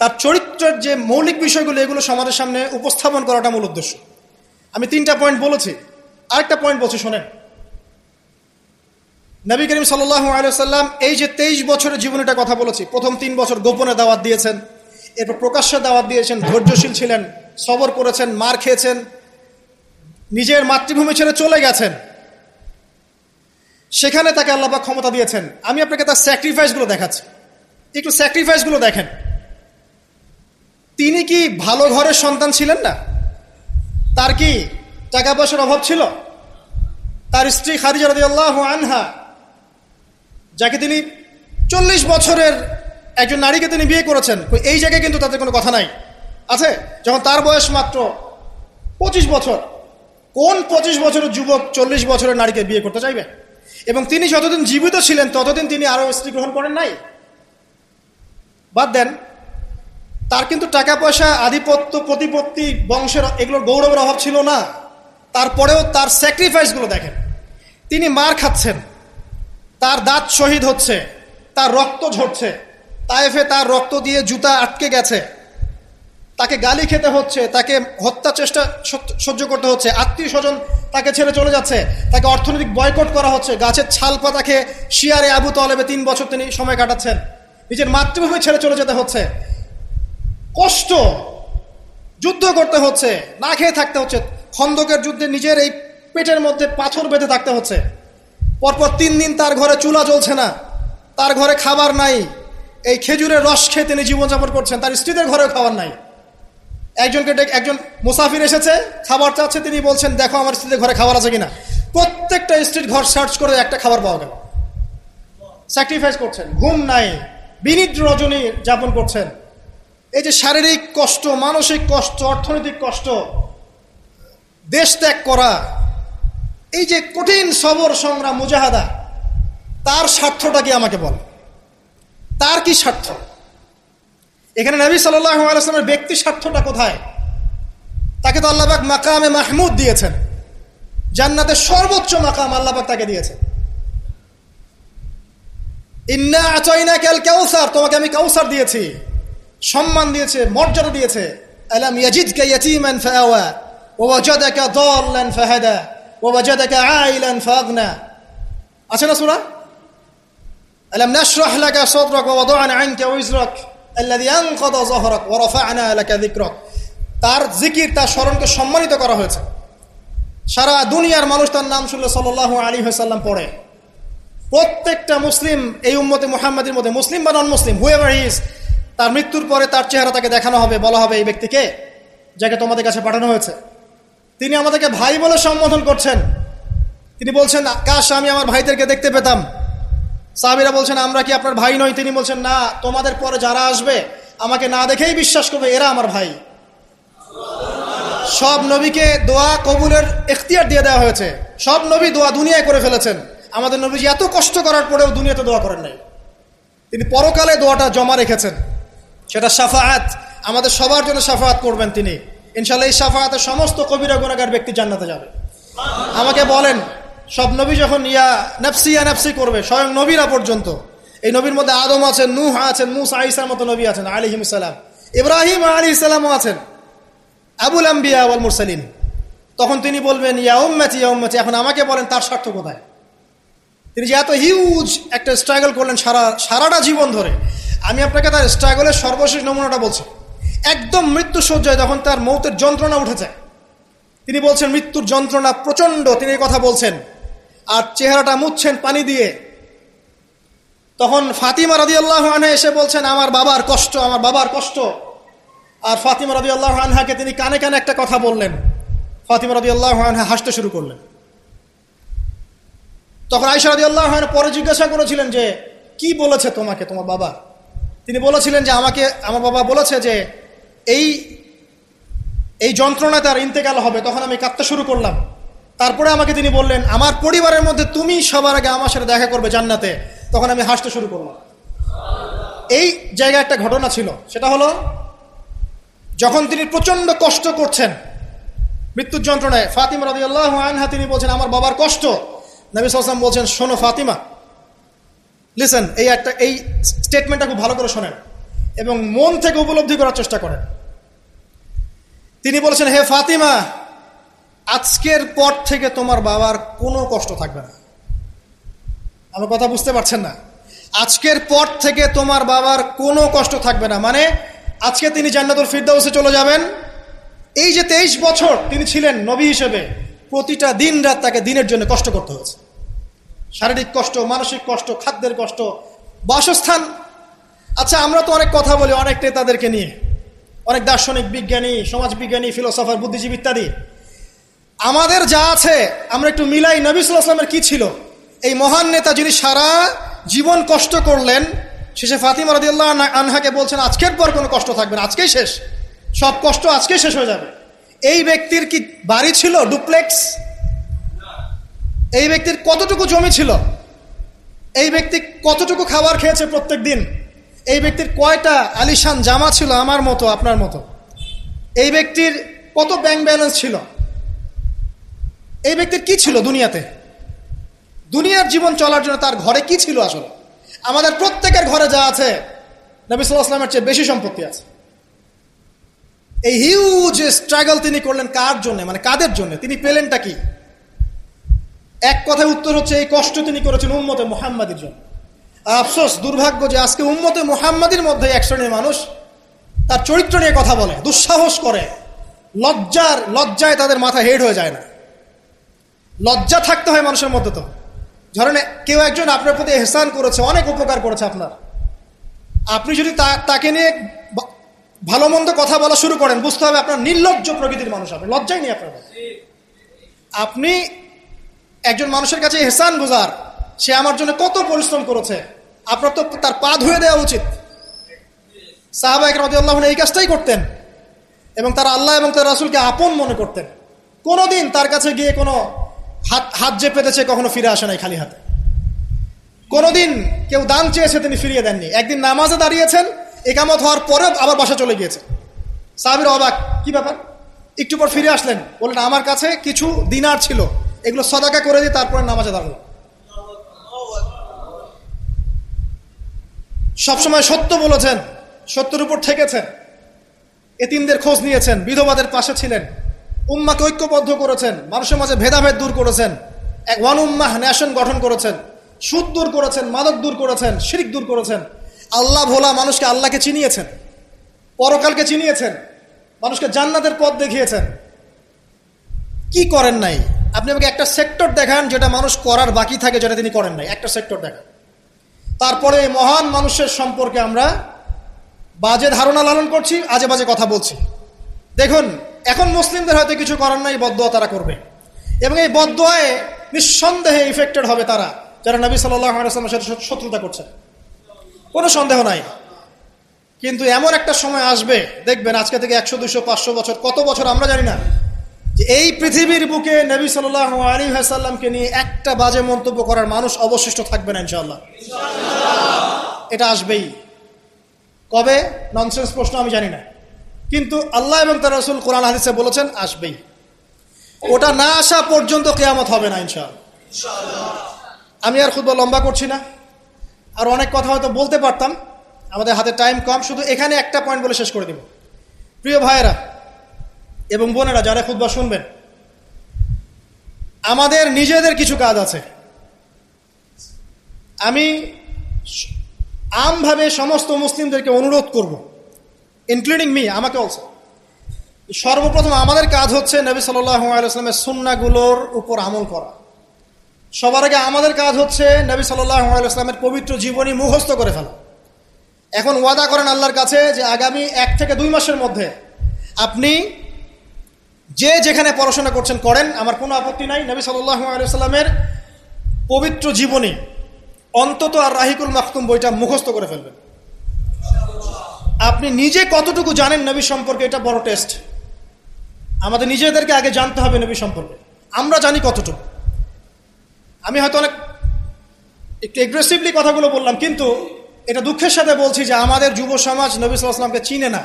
S1: তার চরিত্রের যে মৌলিক বিষয়গুলো, এগুলো সমাজের সামনে উপস্থাপন করাটা মূল উদ্দেশ্য। আমি তিনটা পয়েন্ট বলেছি। আরেকটা পয়েন্ট বলছি, শোনেন। নবী করিম সাল্লাহ আলিয়াল্লাম এই যে তেইশ বছরের জীবনীটা কথা বলেছি। প্রথম তিন বছর গোপনে দাওয়াত দিয়েছেন। এরপর প্রকাশ্যে দাওয়াত দিয়েছেন, ধৈর্যশীল ছিলেন, সবর করেছেন, মার খেয়েছেন। নিজের মাতৃভূমি ছেড়ে চলে গেছেন। সেখানে তাকে আল্লাপা ক্ষমতা দিয়েছেন। আমি আপনাকে তার স্যাক্রিফাইসগুলো দেখাচ্ছি। একটু স্যাক্রিফাইসগুলো দেখেন। তিনি কি ভালো ঘরের সন্তান ছিলেন না? তার কি টাকা পয়সার অভাব ছিল? তার স্ত্রী খাদিজা আল্লাহ আনহা, যাকে তিনি চল্লিশ বছরের একজন নারীকে তিনি বিয়ে করেছেন এই জায়গায় কিন্তু তাদের কোনো কথা নাই। আছে? যখন তার বয়স মাত্র পঁচিশ বছর কোন পঁচিশ বছরের যুবক চল্লিশ বছরের নারীকে বিয়ে করতে চাইবে? এবং তিনি যতদিন জীবিত ছিলেন, ততদিন তিনি আরও স্ত্রী গ্রহণ করেন নাই? বাদ দেন, তার কিন্তু টাকা পয়সা আধিপত্য, প্রতিপত্তি, বংশের এগুলোর গৌরবের অভাব ছিল না। তারপরেও তার স্যাক্রিফাইসগুলো দেখেন। তিনি মার খাচ্ছেন। তার দাঁত শহীদ হচ্ছে। তার রক্ত ঝরছে। তাইফে তার রক্ত দিয়ে জুতা আটকে গেছে। তাকে গালি খেতে হচ্ছে, তাকে হত্যা চেষ্টা সহ্য করতে হচ্ছে, আত্মীয় স্বজন তাকে ছেড়ে চলে যাচ্ছে, তাকে অর্থনৈতিক বয়কট করা হচ্ছে, গাছের ছাল পাতাকে শিয়ারে আবু তলেবে তিন বছর তিনি সময় কাটাচ্ছেন, নিজের মাতৃভূমি ছেড়ে চলে যেতে হচ্ছে, কষ্ট যুদ্ধ করতে হচ্ছে, না খেয়ে থাকতে হচ্ছে, খন্দকের যুদ্ধে নিজের এই পেটের মধ্যে পাথর বেঁধে থাকতে হচ্ছে, পরপর তিন দিন তার ঘরে চুলা জ্বলছে না, তার ঘরে খাবার নাই, এই খেজুরের রস খেয়ে তিনি জীবনযাপন করছেন, তার স্ত্রীদের ঘরেও খাবার নাই। একজনকে একজন মুসাফির এসেছে, খাবার চাচ্ছে, তিনি বলছেন, দেখো আমার স্ত্রীদের ঘরে খাবার আছে কিনা? প্রত্যেকটা স্ত্রীর ঘর সার্চ করে একটা খাবার পাওয়া গেল। স্যাক্রিফাইস করছেন, ঘুম নাই, বিনিদ্র রজনী যাপন করছেন। এই যে শারীরিক কষ্ট, মানসিক কষ্ট, অর্থনৈতিক কষ্ট, দেশ ত্যাগ করা, এই যে কঠিন সবর সংগ্রাম, মুজাহাদা, তার স্বার্থটা কি আমাকে বল? তার কি স্বার্থ? এখানে নবী সাল্লামের ব্যক্তি স্বার্থটা কোথায়? তাকে তো আল্লাহবাক মাকামে মাহমুদ দিয়েছেন। জান্নাতের সর্বোচ্চ মাকাম আল্লাহবাক তাকে দিয়েছেন। ইন্না আচয়না কেল কাউসার তোমাকে আমি কাউসার দিয়েছি। সম্মান দিয়েছে, মর্যাদা দিয়েছে। আলাম ইয়াজিদকা ইয়াতীমান ফাআওয়া, ওয়া ওয়াজাদাকা দাল্লান ফাহাদা, ওয়া ওয়াজাদাকা আইলান ফাগনা। আছে না সূরা? আলাম নাশরাহ লাকা সাদরাক তার জিকির তার স্মরণকে সম্মানিত করা হয়েছে। সারা দুনিয়ার মানুষ তার নাম শুনলে সাল্লাল্লাহু আলী ওয়াসাল্লাম পড়ে। প্রত্যেকটা মুসলিম এই উম্মতে মুহাম্মাদের মধ্যে, মুসলিম বা নন মুসলিম হুয়েভার ইজ তার মৃত্যুর পরে তার চেহারা তাকে দেখানো হবে, বলা হবে এই ব্যক্তিকে যাকে তোমাদের কাছে পাঠানো হয়েছে। তিনি আমাদেরকে ভাই বলে সম্বোধন করছেন। তিনি বলছেন, কাশ, আমি আমার ভাইদেরকে দেখতে পেতাম। সাহাবিরা বলছেন, আমরা কি আপনার ভাই নই? তিনি বলছেন, না, তোমাদের পরে যারা আসবে, আমাকে না দেখেই বিশ্বাস করবে, এরা আমার ভাই। সব নবীকে দোয়া কবুলের এখতিয়ার দিয়ে দেওয়া হয়েছে। সব নবী দোয়া দুনিয়ায় করে ফেলেছেন। আমাদের নবীজি এত কষ্ট করার পরেও দুনিয়াতে দোয়া করেন নাই। তিনি পরকালে দোয়াটা জমা রেখেছেন। সেটা সাফাহাত আমাদের সবার জন্য সাফাহাত করবেন তিনি। ইনশাল্লাহ এই সাফাহাতের সমস্ত কবিরা গুণাগার ব্যক্তি জান্নাতে যাবে। আমাকে বলেন সব নবী যখন ইয়া নেপসি ইয়া নেপসি করবে, স্বয়ং নবীরা পর্যন্ত। এই নবীর মধ্যে আদম আছেন, নুহ আছেন, মুসা আইসার মতো নবী আছেন আলিহিম সালাম। ইব্রাহিম আলী ইসলামও আছেন। আবুল আম্বিয়া আল মুরসালিন। তখন তিনি বলবেন, ইয়া উম্মাতি ইয়া উম্মাতি, এখন আমাকে বলেন তার স্বার্থ কোথায়? তিনি যে এত হিউজ একটা স্ট্রাগল করলেন সারা, সারাটা জীবন ধরে। আমি আপনাকে তার স্ট্রাগলের সর্বশেষ নমুনাটা বলছি। একদম মৃত্যু সজ্জায় যখন তার মৌতের যন্ত্রণা উঠে যায় তিনি বলছেন, মৃত্যুর যন্ত্রণা প্রচণ্ড। তিনি কথা বলছেন। আর চেহারাটা মুছছেন পানি দিয়ে। তখন ফাতিমা রাজি আল্লাহ এসে বলছেন, আমার বাবার কষ্ট, আমার বাবার কষ্ট। আর ফাতিমা রাজি আল্লাহ আনহাকে তিনি কানে কানে একটা কথা বললেন। ফাতিমা রাজি আল্লাহ আনহা হাসতে শুরু করলেন। তখন আইসা রাজি আল্লাহ পরে জিজ্ঞাসা করেছিলেন যে, কি বলেছে তোমাকে, তোমার বাবা? তিনি বলেছিলেন যে, আমাকে, আমার বাবা বলেছে যে, এই এই যন্ত্রণা তার ইন্তেকাল হবে। তখন আমি কাঁদতে শুরু করলাম। তারপরে আমাকে তিনি বললেন, আমার পরিবারের মধ্যে তুমি সবার আগে আমার সাথে দেখা করবে জান্নাতে। তখন আমি হাসতে শুরু করলাম। এই জায়গায় একটা ঘটনা ছিল, সেটা হলো, যখন তিনি প্রচণ্ড কষ্ট করছেন, মৃত্যুর যন্ত্রণায়, ফাতিমা রাজি আল্লাহ আনহা তিনি বলছেন, আমার বাবার কষ্ট। নবী সালাম বলছেন, শোনো ফাতিমা লিসেন এই একটা, এই স্টেটমেন্টটা খুব ভালো করে শোনেন এবং মন থেকে উপলব্ধি করার চেষ্টা করেন। তিনি বলেছেন, হে ফাতিমা আজকের পর থেকে তোমার বাবার কোনো কষ্ট থাকবে না। আমার কথা বুঝতে পারছেন না? আজকের পর থেকে তোমার বাবার কোনো কষ্ট থাকবে না। মানে আজকে তিনি জান্নাতুল ফিরদাউসে চলে যাবেন। এই যে তেইশ বছর তিনি ছিলেন নবী হিসেবে, প্রতিটা দিন রাত তাকে দিনের জন্য কষ্ট করতে হয়েছে। শারীরিক কষ্ট, মানসিক কষ্ট, খাদ্যের কষ্ট, বাসস্থান। আচ্ছা আমরা তো অনেক কথা বলি অনেক নেতাদেরকে নিয়ে। অনেক দার্শনিক বিজ্ঞানী, সমাজবিজ্ঞানী, ফিলোসফার, বুদ্ধিজীবী ইত্যাদি। আমাদের যা আছে, আমরা একটু মিলাই নবিসুল আসলামের কি ছিল? এই মহান নেতা যিনি সারা জীবন কষ্ট করলেন, শেষে ফাতিমা রদিয়াল্লাহ আনহাকে বলছেন, আজকের পর কোনো কষ্ট থাকবে না, আজকেই শেষ। সব কষ্ট আজকেই শেষ হয়ে যাবে। এই ব্যক্তির কি বাড়ি ছিল, ডুপ্লেক্স? এই ব্যক্তির কতটুকু জমি ছিল? এই ব্যক্তি কতটুকু খাবার খেয়েছে প্রত্যেক দিন? এই ব্যক্তির কয়টা আলিশান জামা ছিল আমার মতো, আপনার মতো? এই ব্যক্তির কত ব্যাংক ব্যালেন্স ছিল? এই ব্যক্তির কি ছিল দুনিয়াতে? দুনিয়ার জীবন চলার জন্য তার ঘরে কি ছিল আসলে? আমাদের প্রত্যেকের ঘরে যা আছে, নবী সাল্লাহামের চেয়ে বেশি সম্পত্তি আছে। এই হিউজ স্ট্রাগল তিনি করলেন কার জন্য? মানে কাদের জন্য? তিনি পেলেনটা কি? এক কথায় উত্তর হচ্ছে, এই কষ্ট তিনি করেছেন উম্মতে মোহাম্মদের জন্য। আফসোস, দুর্ভাগ্য যে আজকে উম্মতে মোহাম্মদের মধ্যে এক শ্রেণির মানুষ তার চরিত্র নিয়ে কথা বলে, দুঃসাহস করে। লজ্জার, লজ্জায় তাদের মাথা হেড হয়ে যায় না। লজ্জা থাকতে হয় মানুষের মধ্যে তো। ধরেন কেউ একজন আপনার প্রতি এহসান করেছে, অনেক উপকার করেছে আপনার। আপনি যদি তাকে নিয়ে ভালো মন্দ কথা বলা শুরু করেন, বুঝতে হবে আপনার নির্লজ্জ প্রকৃতির মানুষ হবে লজ্জাই নেই আপনার আপনি একজন মানুষের কাছে এহসান গুজার, সে আমার জন্য কত পরিশ্রম করেছে, আপনার তো তার পা ধুয়ে দেওয়া উচিত। সাহাবা একরামদুল্লাহ এই কাজটাই করতেন এবং তারা আল্লাহ এবং তার রাসুলকে আপন মনে করতেন। কোনোদিন তার কাছে গিয়ে কোনো হাত হাত যে পেতেছে কখনো ফিরে আসে নাই খালি হাতে। কোনোদিন কেউ দান চেয়েছে তিনি ফিরিয়ে দেননি। একদিন নামাজে দাঁড়িয়েছেন, একামত হওয়ার পরে আবার বাসা চলে গিয়েছে। সাহাবির অবাক, কি ব্যাপার? একটু পর ফিরে আসলেন। বললেন, আমার কাছে কিছু দিনার ছিল। এগুলো সদাকা করে দিয়ে তারপরে নামাজে দাঁড়াল সবসময় সত্য বলেছেন, সত্যের উপর ঠেকেছেন। এতিমদের খোঁজ নিয়েছেন, বিধবাদের পাশে ছিলেন। উম্মাকে ঐক্যবদ্ধ করেছেন, মানুষের মাঝে ভেদাভেদ দূর করেছেন, এক ওয়ান উম্মাহ ন্যাশন গঠন করেছেন, সুদ দূর করেছেন, মাদক দূর করেছেন, শিরিক দূর করেছেন। আল্লাহ ভোলা মানুষকে আল্লাহকে চিনিয়েছেন, পরকালকে চিনিয়েছেন, মানুষকে জান্নাতের পথ দেখিয়েছেন। কি করেন নাই? আপনি আমাকে একটা সেক্টর দেখান যেটা মানুষ করার বাকি থাকে যেটা তিনি করেন নাই। একটা সেক্টর দেখান। তারপরে মহান মানুষের সম্পর্কে আমরা বাজে ধারণা লালন করছি, আজে বাজে কথা বলছি। দেখুন এখন মুসলিমদের হয়তো কিছু করার নাই বদোয়া তারা করবে। এবং এই বদোয়ায় নিঃসন্দেহে ইফেক্টেড হবে তারা, যারা নবী সাল্লামের সাথে শত্রুতা করছে কোনো সন্দেহ নাই। কিন্তু এমন একটা সময় আসবে, দেখবেন আজকে থেকে একশো, দুশো, পাঁচশো বছর, কত বছর আমরা জানি না, যে এই পৃথিবীর বুকে নবী সাল্লাহ আলী হাসাল্লামকে নিয়ে একটা বাজে মন্তব্য করার মানুষ অবশিষ্ট থাকবে না ইনশাল্লাহ এটা আসবেই। কবে? ননসেন্স প্রশ্ন আমি জানি না। কিন্তু আল্লাহ এবং তার রসুল কোরআন হাদিসে বলেছেন আসবেই। ওটা না আসা পর্যন্ত কেয়ামত হবে না ইনশাআল্লাহ। আমি আর খুব লম্বা করছি না। আর অনেক কথা হয়তো বলতে পারতাম আমাদের হাতে টাইম কম শুধু এখানে একটা পয়েন্ট বলে শেষ করে দেব। প্রিয় ভাইয়েরা এবং বোনেরা যারা খুদ্া শুনবেন আমাদের নিজেদের কিছু কাজ আছে। আমি আমভাবে সমস্ত মুসলিমদেরকে অনুরোধ করব ইনক্লুডিং মি আমাকে অলসো সর্বপ্রথম আমাদের কাজ হচ্ছে নবী সাল্লামের সুন্নাগুলোর উপর আমল করা। সবার আগে আমাদের কাজ হচ্ছে নবী সাল্লামের পবিত্র জীবনী মুখস্থ করে ফেলা। এখন ওয়াদা করেন আল্লাহর কাছে যে আগামী এক থেকে দুই মাসের মধ্যে আপনি যে যেখানে পড়াশোনা করছেন করেন, আমার কোনো আপত্তি নাই। নবী সাল্লামের পবিত্র জীবনী অন্তত আর রাহিকুল মাহতুম বইটা মুখস্থ করে ফেলবেন। আপনি নিজে কতটুকু জানেন নবী সম্পর্কে? এটা বড় টেস্ট আমাদের নিজেদেরকে আগে জানতে হবে নবী সম্পর্কে। আমরা জানি কতটুকু। আমি হয়তো অনেক একটু এগ্রেসিভলি কথাগুলো বললাম, কিন্তু এটা দুঃখের সাথে বলছি যে আমাদের যুব সমাজ নবী সাল্লামকে চিনে না।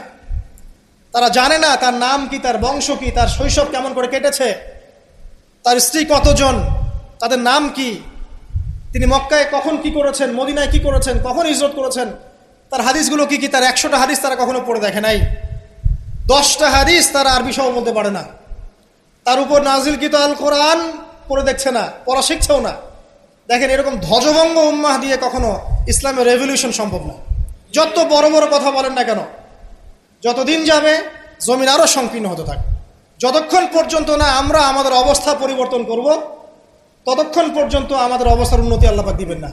S1: তারা জানে না তার নাম কি, তার বংশ কি, তার শৈশব কেমন করে কেটেছে, তার স্ত্রী কতজন, তাদের নাম কি, তিনি মক্কায় কখন কি করেছেন, মদিনায় কি করেছেন, কখন ইজরত করেছেন তার হাদিসগুলো কি কি? তার একশোটা হাদিস তারা কখনো পড়ে দেখে নাই। দশটা হাদিস তারা আরবি সহ বলতে পারে না। তার উপর নাজিল কিত আল কোরআন পড়ে দেখছে না, পড়া শিখছেও না। দেখেন, এরকম ধ্বজভঙ্গ উম্মাহ দিয়ে কখনো ইসলামের রেভলিউশন সম্ভব না। যত বড় বড় কথা বলেন না কেন, যতদিন যাবে জমিন আরও সংকীর্ণ হতে থাকবে। যতক্ষণ পর্যন্ত না আমরা আমাদের অবস্থা পরিবর্তন করব, ততক্ষণ পর্যন্ত আমাদের অবস্থার উন্নতি আল্লাপাক দিবেন না।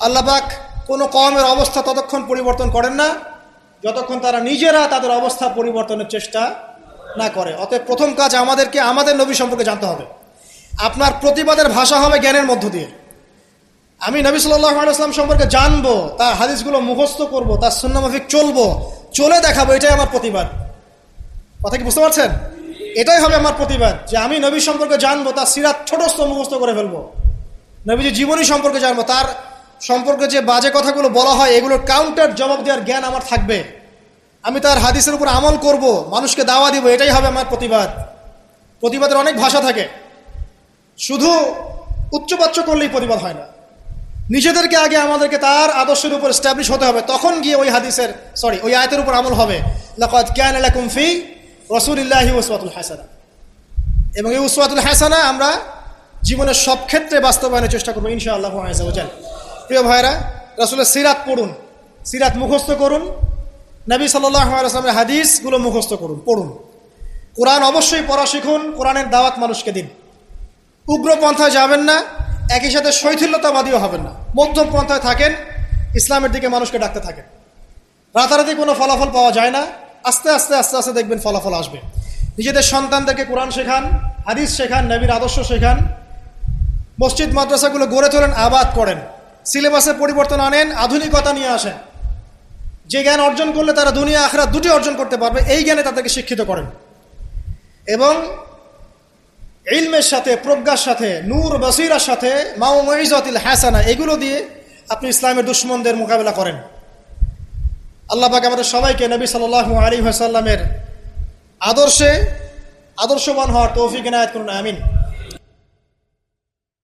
S1: আল্লাপাক কোনো কমের অবস্থা ততক্ষণ পরিবর্তন করেন না, যতক্ষণ তারা নিজেরা তাদের অবস্থা পরিবর্তনের চেষ্টা না করে। অতএব প্রথম কাজ আমাদেরকে, আমাদের নবী সম্পর্কে জানতে হবে। আপনার প্রতিবাদের ভাষা হবে জ্ঞানের মধ্য দিয়ে। আমি নবী সাল্লাম সম্পর্কে জানব, তার হাদিসগুলো মুখস্থ করব, তার সুন্নামাফিক চলবো, চলে দেখাবো, এটাই আমার প্রতিবাদ। কথা কি বুঝতে পারছেন? এটাই হবে আমার প্রতিবাদ, যে আমি নবী সম্পর্কে জানব, তার সিরাত ছোটস্থ মুখস্থ করে ফেলব। নবীজি জীবনী সম্পর্কে জানব, তার সম্পর্কে যে বাজে কথাগুলো বলা হয়, এগুলোর কাউন্টার জবাব দেওয়ার জ্ঞান আমার থাকবে। আমি তার হাদিসের উপর আমল করব, মানুষকে দাওয়া দিব, এটাই হবে আমার প্রতিবাদ। প্রতিবাদের অনেক ভাষা থাকে। শুধু উচ্চবাচ্য করলেই প্রতিবাদ হয় না। নিজেদেরকে আগে আমাদেরকে তার আদর্শের উপর স্ট্যাবলিশ হতে হবে, তখন গিয়ে ওই হাদিসের সরি ওই আয়তের উপর আমল হবে। লাকাত ক্যান কুমফি রসুলিল্লাহি উসওয়াতুল হাসানা। এবং এই উসওয়াতুল হাসানা আমরা জীবনের সব ক্ষেত্রে বাস্তবায়নের চেষ্টা করব ইনশাআল্লাহ আজাল প্রিয় ভাইরা রসুলের সিরাত পড়ুন, সিরাত মুখস্থ করুন, নবী সাল্লামের হাদিসগুলো মুখস্থ করুন, পড়ুন। কোরআন অবশ্যই পড়া শিখুন, কোরআনের দাওয়াত মানুষকে দিন। উগ্র পন্থায় যাবেন না, একই সাথে শৈথিল্যতাবাদীও হবেন না। মধ্যম পন্থায় থাকেন, ইসলামের দিকে মানুষকে ডাকতে থাকেন। রাতারাতি কোনো ফলাফল পাওয়া যায় না আস্তে আস্তে আস্তে আস্তে দেখবেন ফলাফল আসবে। নিজেদের সন্তানদেরকে কোরআন শেখান, হাদিস শেখান, নবীর আদর্শ শেখান, মসজিদ, মাদ্রাসাগুলো গড়ে তোলেন, আবাদ করেন, সিলেবাসে পরিবর্তন আনেন, আধুনিকতা নিয়ে আসেন। যে জ্ঞান অর্জন করলে তারা দুনিয়া আখরা দুটি অর্জন করতে পারবে, এই জ্ঞানে তাদেরকে শিক্ষিত করেন। এবং ইলমের সাথে, প্রজ্ঞার সাথে, নূর, বসিরার সাথে মাও মহিজাতিল হাসানা, এগুলো দিয়ে আপনি ইসলামের দুশ্মনদের মোকাবেলা করেন। আল্লাহ পাক আমাদের সবাইকে নবী সাল আলী হাসাল্লামের আদর্শে, আদর্শবান হওয়ার তৌফিক এনায়ত করুন, আমিন।